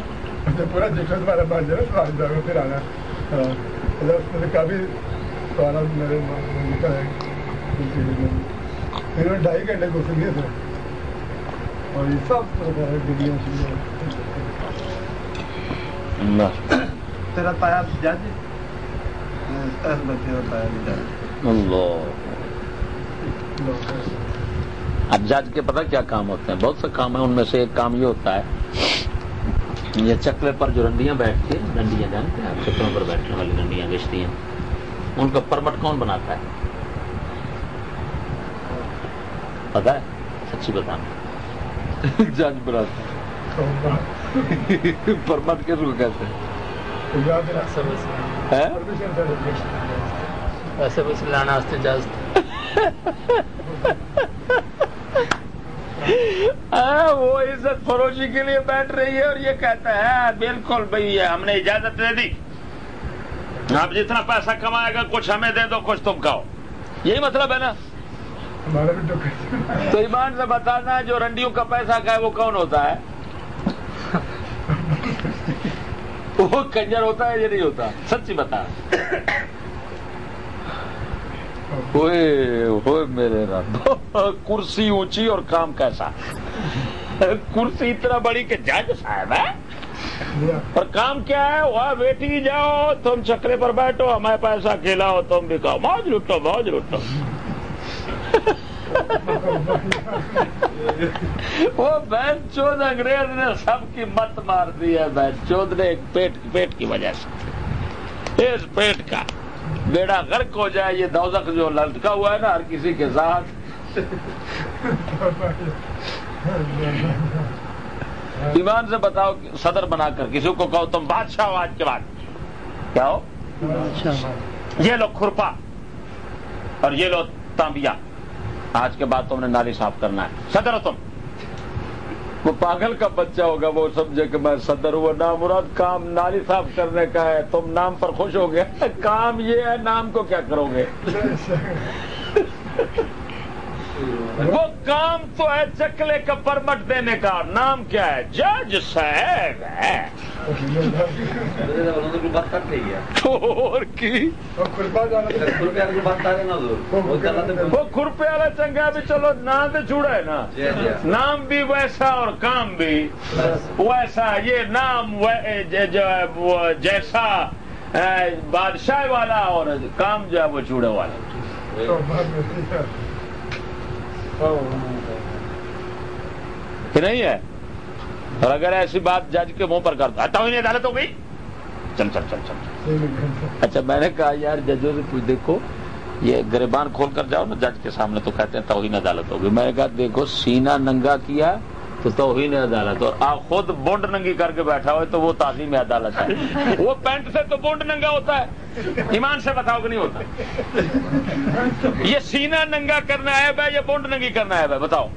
تو پورا رجسٹر تمہارا بھر جائے سوال جائے پھر آنا۔ ہاں، کافی سوالات میرے لکھا ہے۔ پھر ڈھائی گھنٹے گھس گئے تھے اور یہ سب گڈیاں شروع تیرا اللہ اب جج کے پتہ کیا کام ہوتے ہیں بہت سے کام ہیں ان میں سے ایک کام یہ ہوتا ہے یہ چکلے پر جو رنڈیاں بیٹھتی ہیں ڈنڈیاں جانتے ہیں آپ چکلوں پر بیٹھنے والی رنڈیاں گشتی ہیں ان کا پرمٹ کون بناتا ہے پتا ہے سچی بتانا جج بناتا ہے پرمٹ کس کو کہتے ہاں، وہ عزت فروشی کے لیے بیٹھ رہی ہے اور یہ کہتا ہے بالکل بھائی ہم نے اجازت دے دی۔ آپ جتنا پیسہ کمائے گا کچھ ہمیں دے دو کچھ تم کھاؤ۔ یہی مطلب ہے نا؟ تو ایمان سے بتانا ہے جو رنڈیوں کا پیسہ کا ہے وہ کون ہوتا ہے؟ وہ کنجر ہوتا ہے یا نہیں ہوتا؟ سچی بتا۔ میرے رب، کرسی اونچی اور کام کیسا؟ کرسی اتنا بڑی کہ جج صاحب ہاں؟ ہے اور کام کیا ہے؟ وہاں بیٹھی جاؤ، تم چکرے پر بیٹھو، ہمیں پیسہ کھلاؤ، تم بھی کھاؤ۔ موج لٹو موج لٹو وہ بہن چود انگریز نے سب کی مت مار دی ہے بہن چود نے ایک پیٹ پیٹ کی وجہ سے۔ اس پیٹ کا بیڑا غرق ہو جائے یہ دوزخ جو لٹکا ہوا ہے نا ہر کسی کے ساتھ۔ ایمان سے بتاؤ صدر بنا کر کسی کو کہو تم بادشاہ ہو آج کے بعد۔ کیا ہو؟ یہ لو کھرپا اور یہ لو تانبیا آج کے بعد تم نے نالی صاف کرنا ہے۔ صدر تم۔ وہ پاگل کا بچہ ہوگا، وہ سمجھے کہ میں صدر ہوا نام مراد کام نالی صاف کرنے کا ہے۔ تم نام پر خوش ہو گئے کام یہ ہے، نام کو کیا کرو گے؟ وہ کام تو ہے چکلے کا پرمٹ دینے کا اور نام کیا ہے؟ جج صاحب ہے۔ بات کر رہی ہے اور کی؟ وہ کھرپے والا چنگا بھی چلو نام تو جڑا ہے نا۔ جی، جی۔ نام بھی ویسا اور کام بھی ویسا یہ نام وہ- ج- جو ہے وہ جیسا بادشاہ والا اور کام جو ہے وہ چوڑے والا۔ کہ نہیں ہے؟ اور اگر ایسی بات جج کے منہ پر کرتا ہٹاؤ عدالت ہو گئی چل چل چل چل۔ اچھا میں نے کہا یار ججوں سے پوچھ، دیکھو، یہ گریبان کھول کر جاؤ نا، جج کے سامنے تو کہتے ہیں توہین عدالت ہوگی۔ میں نے کہا دیکھو سینا ننگا کیا تو توہین عدالت اور آپ خود بونڈ ننگی کر کے بیٹھا ہوئے تو وہ تعظیم عدالت ہے۔ وہ پینٹ سے تو بونڈ ننگا ہوتا ہے۔ ایمان سے بتاؤ کہ نہیں ہوتا۔ یہ سینا ننگا کرنا ہے بھائی یا بونڈ ننگی کرنا ہے؟ بھائی بتاؤ۔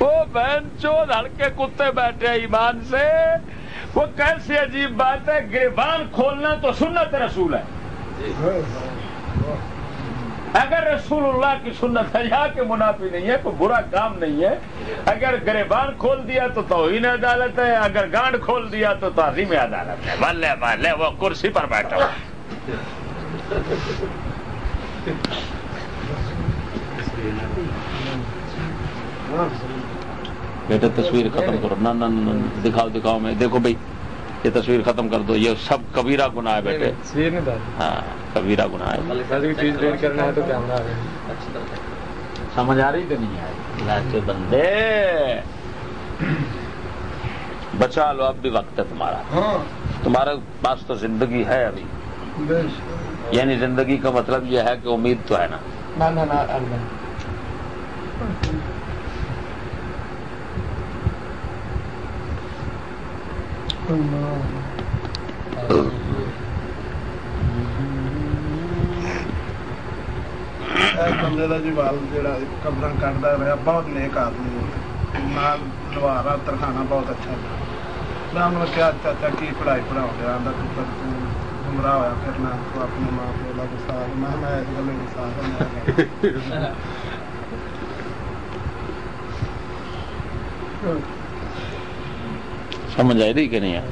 وہ بہن چود ہلکے کتے بیٹھے ایمان سے۔ وہ کیسی عجیب بات ہے، گریبان کھولنا تو سنت رسول ہے۔ اگر رسول اللہ کی سنت ہے یہاں کے منافی نہیں ہے کوئی برا کام نہیں ہے اگر گریبان کھول دیا تو توہین عدالت ہے اگر گانڈ کھول دیا تو تعظیم عدالت ہے بلے بلے وہ کرسی پر بیٹھا بیٹا تصویر ختم کرو نہ، دکھاؤ دکھاؤ میں دیکھو بھائی یہ تصویر ختم کر دو یہ سب کبیرہ گناہ ہے بیٹے۔ ہاں کبیرہ گناہ ہے۔ تو سمجھ آ رہی کہ نہیں آ رہی بندے۔ بچا لو اب بھی وقت ہے تمہارا۔ ہاں۔ تمہارے پاس تو زندگی ہے ابھی۔ یعنی زندگی کا مطلب یہ ہے کہ امید تو ہے نا۔ بندے کا جوال جا کمرہ کٹتا رہا بہت نیک آدمی نال دوارا بہت اچھا تھا میں انہوں کیا چاچا اچھا، کی پڑھائی پڑھاؤ گیا پتر گمراہ ہوا پھرنا تو اپنے ماں پیو کا گسا میں اس گلے گسا ہوں [laughs] سمجھ آئی رہی کہ نہیں ہے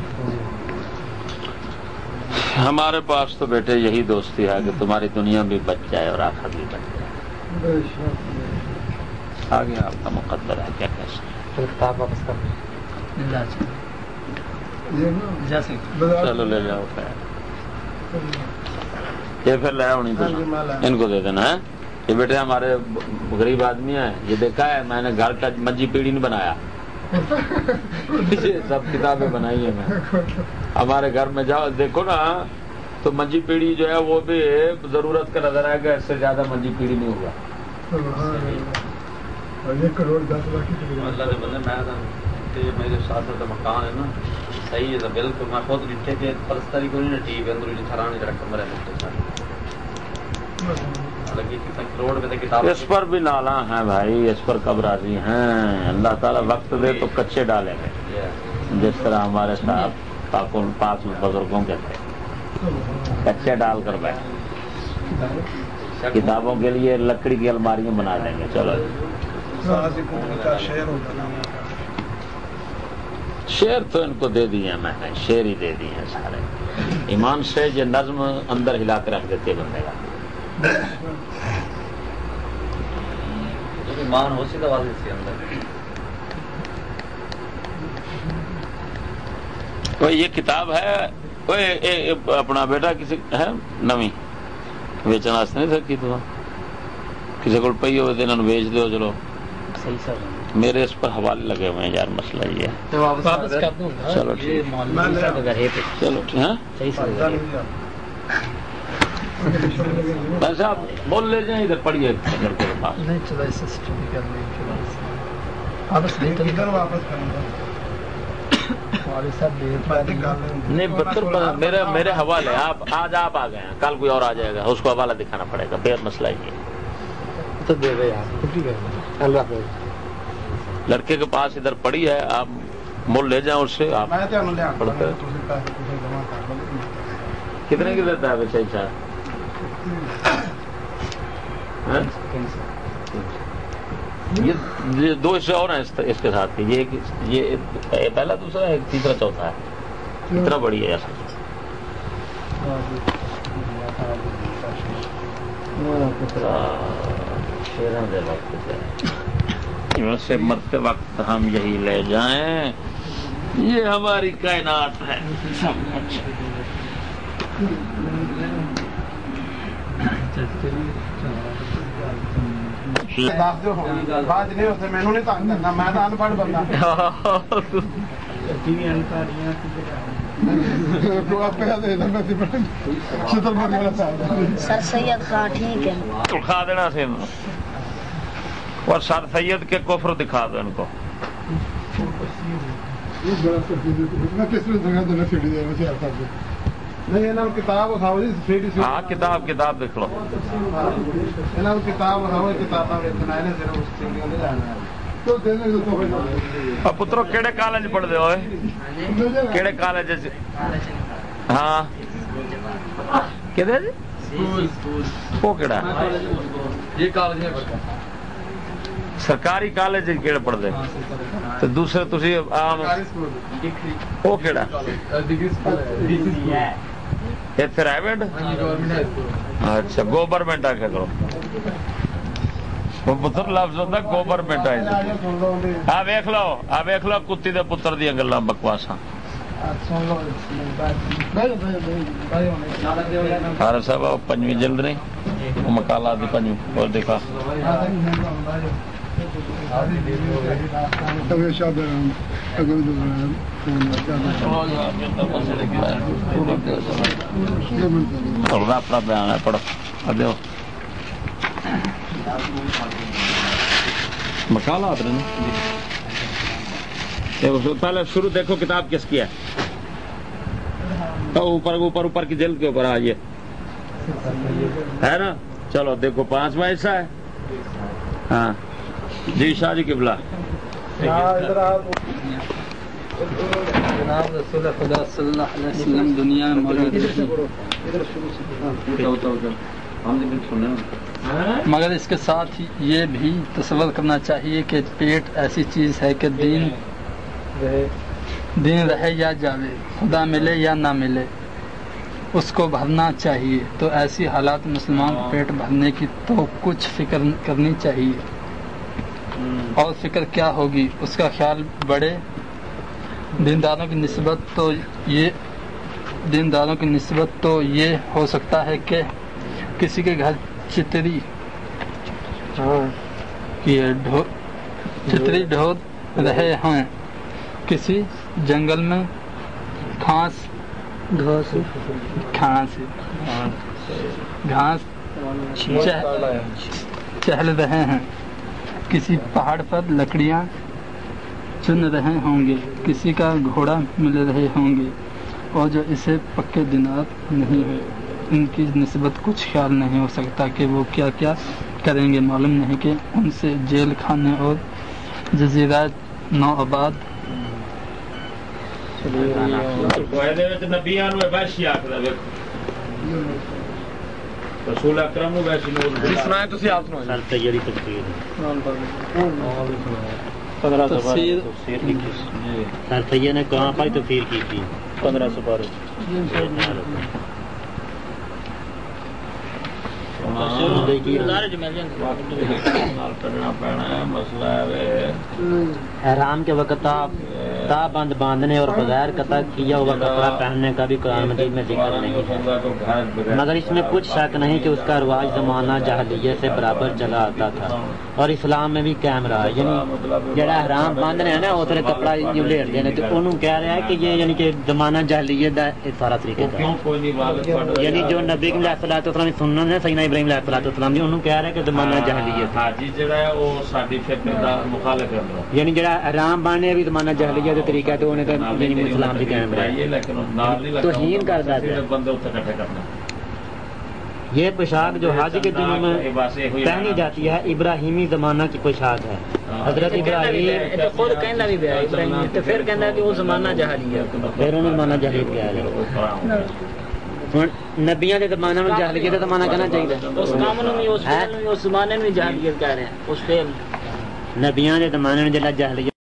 ہمارے پاس تو بیٹے یہی دوستی ہے کہ تمہاری دنیا بھی بچ جائے اور آخر بھی بچ جائے۔ آگے آپ کا مقدر ہے کیا چلو لے جاؤ یہ پھر لے نہیں ہاں۔ ان کو دے دینا ہے یہ بیٹے ہمارے غریب آدمی ہیں یہ دیکھا ہے میں نے گھر کا منجی پیڑھی نہیں بنایا۔ یہ سب کتابیں بنائی ہیں میں۔ ہمارے گھر میں جاؤ دیکھو نا تو منجی پیڑھی جو ہے وہ بھی ضرورت کا نظر آئے گا اس سے زیادہ منجی پیڑھی نہیں ہوگا۔ کروڑ دس لاکھ میرے ساتھ ساتھ مکان ہے نا۔ صحیح ہے بالکل میں خود ڈٹھے پرستری کو نہیں جڑا سارے لگی کتنا کروڑ میں تے کتاب اس پر بھی نالا ہیں بھائی اس پر کب راضی ہیں؟ اللہ تعالیٰ وقت دے تو کچے ڈالیں گے۔ جس طرح ہمارے صاحب پاکوں پاک بزرگوں کے تھے۔ کچے ڈال کر بیٹھے کتابوں کے لیے لکڑی کی الماریاں بنا دیں گے۔ چلو۔ شعر شعر تو ان کو دے دیے میں نے شعر ہی دے دیے ہیں سارے۔ ایمان سے یہ نظم اندر ہلا کے رکھ دیتے بندے۔ کا ایمان ہو سی دوا سی اندر۔ وہ یہ کتاب ہے وہ اے- اے- اے اپنا بیٹا کسی ہے نویں ویچن واسطے نہیں سکی تو۔ کسی کو پی ہوئے تو انہوں بیچ دو چلو۔ میرے اس پر حوالے لگے ہوئے ہیں یار مسئلہ یہ ہے۔ واپس کر دوں۔ گا چلو۔ صاحب بول لے جائیں ادھر پڑھیے نہیں چلا نہیں صاحب بہتر میرے میرے حوالے آپ آج آپ آ گئے ہیں۔ کل کوئی اور آ جائے گا اس کو حوالہ دکھانا پڑے گا بے مسئلہ یہ ہے۔ تو دے دے یار چھٹی کر اللہ حافظ۔ لڑکے کے پاس ادھر پڑی ہے آپ مول لے جائیں اس سے آپ کتنے کی دیتا ہے ویسے ہاں؟ یہ دو حصے اور ہیں اس کے ساتھ یہ یہ پہلا دوسرا ہے، تیسرا چوتھا ہے۔ اتنا بڑی ہے ایسا سے مرتے وقت ہم یہی لے جائیں۔ یہ ہماری کائنات ہے۔ سب کچھ ਦੱਸ ਦਿਓ ਹੁਣ ਬਾਅਦ ਨਹੀਂ ਉੱਥੇ ਮੈਨੂੰ ਨਹੀਂ ਤੰਗ ਕਰਨਾ ਮੈਂ ਤਾਂ ਅਨਪੜ੍ਹ ਬੰਦਾ کو آپ کہا دے دیں میں سی پڑھیں شتر بندی والا صاحب سر سید کا ٹھیک ہے دکھا دینا سے اور سر سید کے کفر دکھا دو ان کو یہ بڑا سب میں کس طرح جگہ دینا سیڑھی دے ہاں کتاب کتاب دیکھ لو۔ پترو کہڑے کالج پڑھتے ہوئے؟ کہڑے کالج ہاں۔ جی؟ سرکاری کالج پڑھ دے تو دوسرے تھی آم وہ کہڑا یہ پرائیویٹ اچھا گورنمنٹ آ کرو۔ پتر لفظ ہوتا گورنمنٹ آ ویخ لو، آ ویخ لو کتی دے پتر دیا گلا بکواساں۔ صاحب پنجویں جلد نہیں مکالا دی تھوڑا پہلے شروع دیکھو کتاب کس کی ہے؟ تو اوپر اوپر اوپر کی جلد کے اوپر آئیے۔ ہے نا؟ چلو، دیکھو، پانچواں حصہ ہے۔ ہاں۔ جی شاہ جی قبلہ آپ جناب رسول خدا صلی اللہ علیہ وسلم دنیا میں موجود نہیں مگر اس کے ساتھ یہ بھی تصور کرنا چاہیے کہ پیٹ ایسی چیز ہے کہ دین دین رہے یا جاوے خدا ملے یا نہ ملے اس کو بھرنا چاہیے۔ تو ایسی حالات مسلمان کو پیٹ بھرنے کی تو کچھ فکر کرنی چاہیے۔ اور فکر کیا ہوگی؟ اس کا خیال بڑے دینداروں کی نسبت تو یہ دینداروں کی نسبت تو یہ ہو سکتا ہے کہ کسی کے گھر چتری ڈھو چتری ڈھو رہے ہیں کسی جنگل میں گھاس گھاس۔ گھاس۔ چہل رہے ہیں۔ کسی پہاڑ پر لکڑیاں چن رہے ہوں گے کسی کا گھوڑا مل رہے ہوں گے اور جو اسے پکے دنات نہیں ہیں ان کی نسبت کچھ خیال نہیں ہو سکتا کہ وہ کیا کیا کریں گے۔ معلوم نہیں کہ ان سے جیل خانے اور جزیرہ نو آباد آخر رسول اکرم نو ویشی سنائیں تسی آپ سنائیں سر تیاری تفسیر تفسیر سر سید نے کہاں پر تفسیر کی تھی پندرہ سو بارہ احرام کے وقت تا بند باندھنے اور بغیر قطع کیا ہوا کپڑا پہننے کا بھی قرآن مجید میں ذکر نہیں ہے۔ مگر اس میں کچھ شک نہیں کہ اس کا رواج زمانہ جہلیت سے برابر چلا آتا تھا۔ اور اسلام میں بھی قائم رہا یعنی جڑا احرام باندھنے ہے نا اس نے کپڑا یوں لیٹ دینا تو انہوں کہہ رہا ہے کہ یہ یعنی کہ زمانہ جہلیت دا سارا طریقہ یعنی جو نبی علیہ الصلوۃ والسلام سننا ہے، سیدنا ابراہیم علیہ الصلوۃ والسلام دی انہوں کہہ رہا ہے کہ زمانہ جہلیت حاجی جڑا ہے وہ ساری فکر دا مخالف ہے یعنی جڑا احرام باندھنے بھی زمانہ جہلیت دا طریقہ ہے تو انہیں تو یعنی اسلام دی قائم رہا لیکن نال نہیں توہین کرتا ہے۔ بندے اتنے اکٹھے کرنا۔ یہ پوشاک جو حج کے دنوں میں پہنی جاتی ہے ابراہیمی زمانہ کی پوشاک ہے۔ حضرت ابراہیم خود کہنا بھی پیا ابراہیم تو پھر کہنا کہ وہ زمانہ جہلیت پھر انہوں نے زمانہ جہلیت کیا ہے۔ ہن نبیاں دے زمانہ میں جہلیت دا زمانہ کہنا چاہیے۔ اس کام نو بھی اس زمانے میں جہلیت کہہ رہے ہیں اس فعل نبیاں دے زمانے میں جہلیت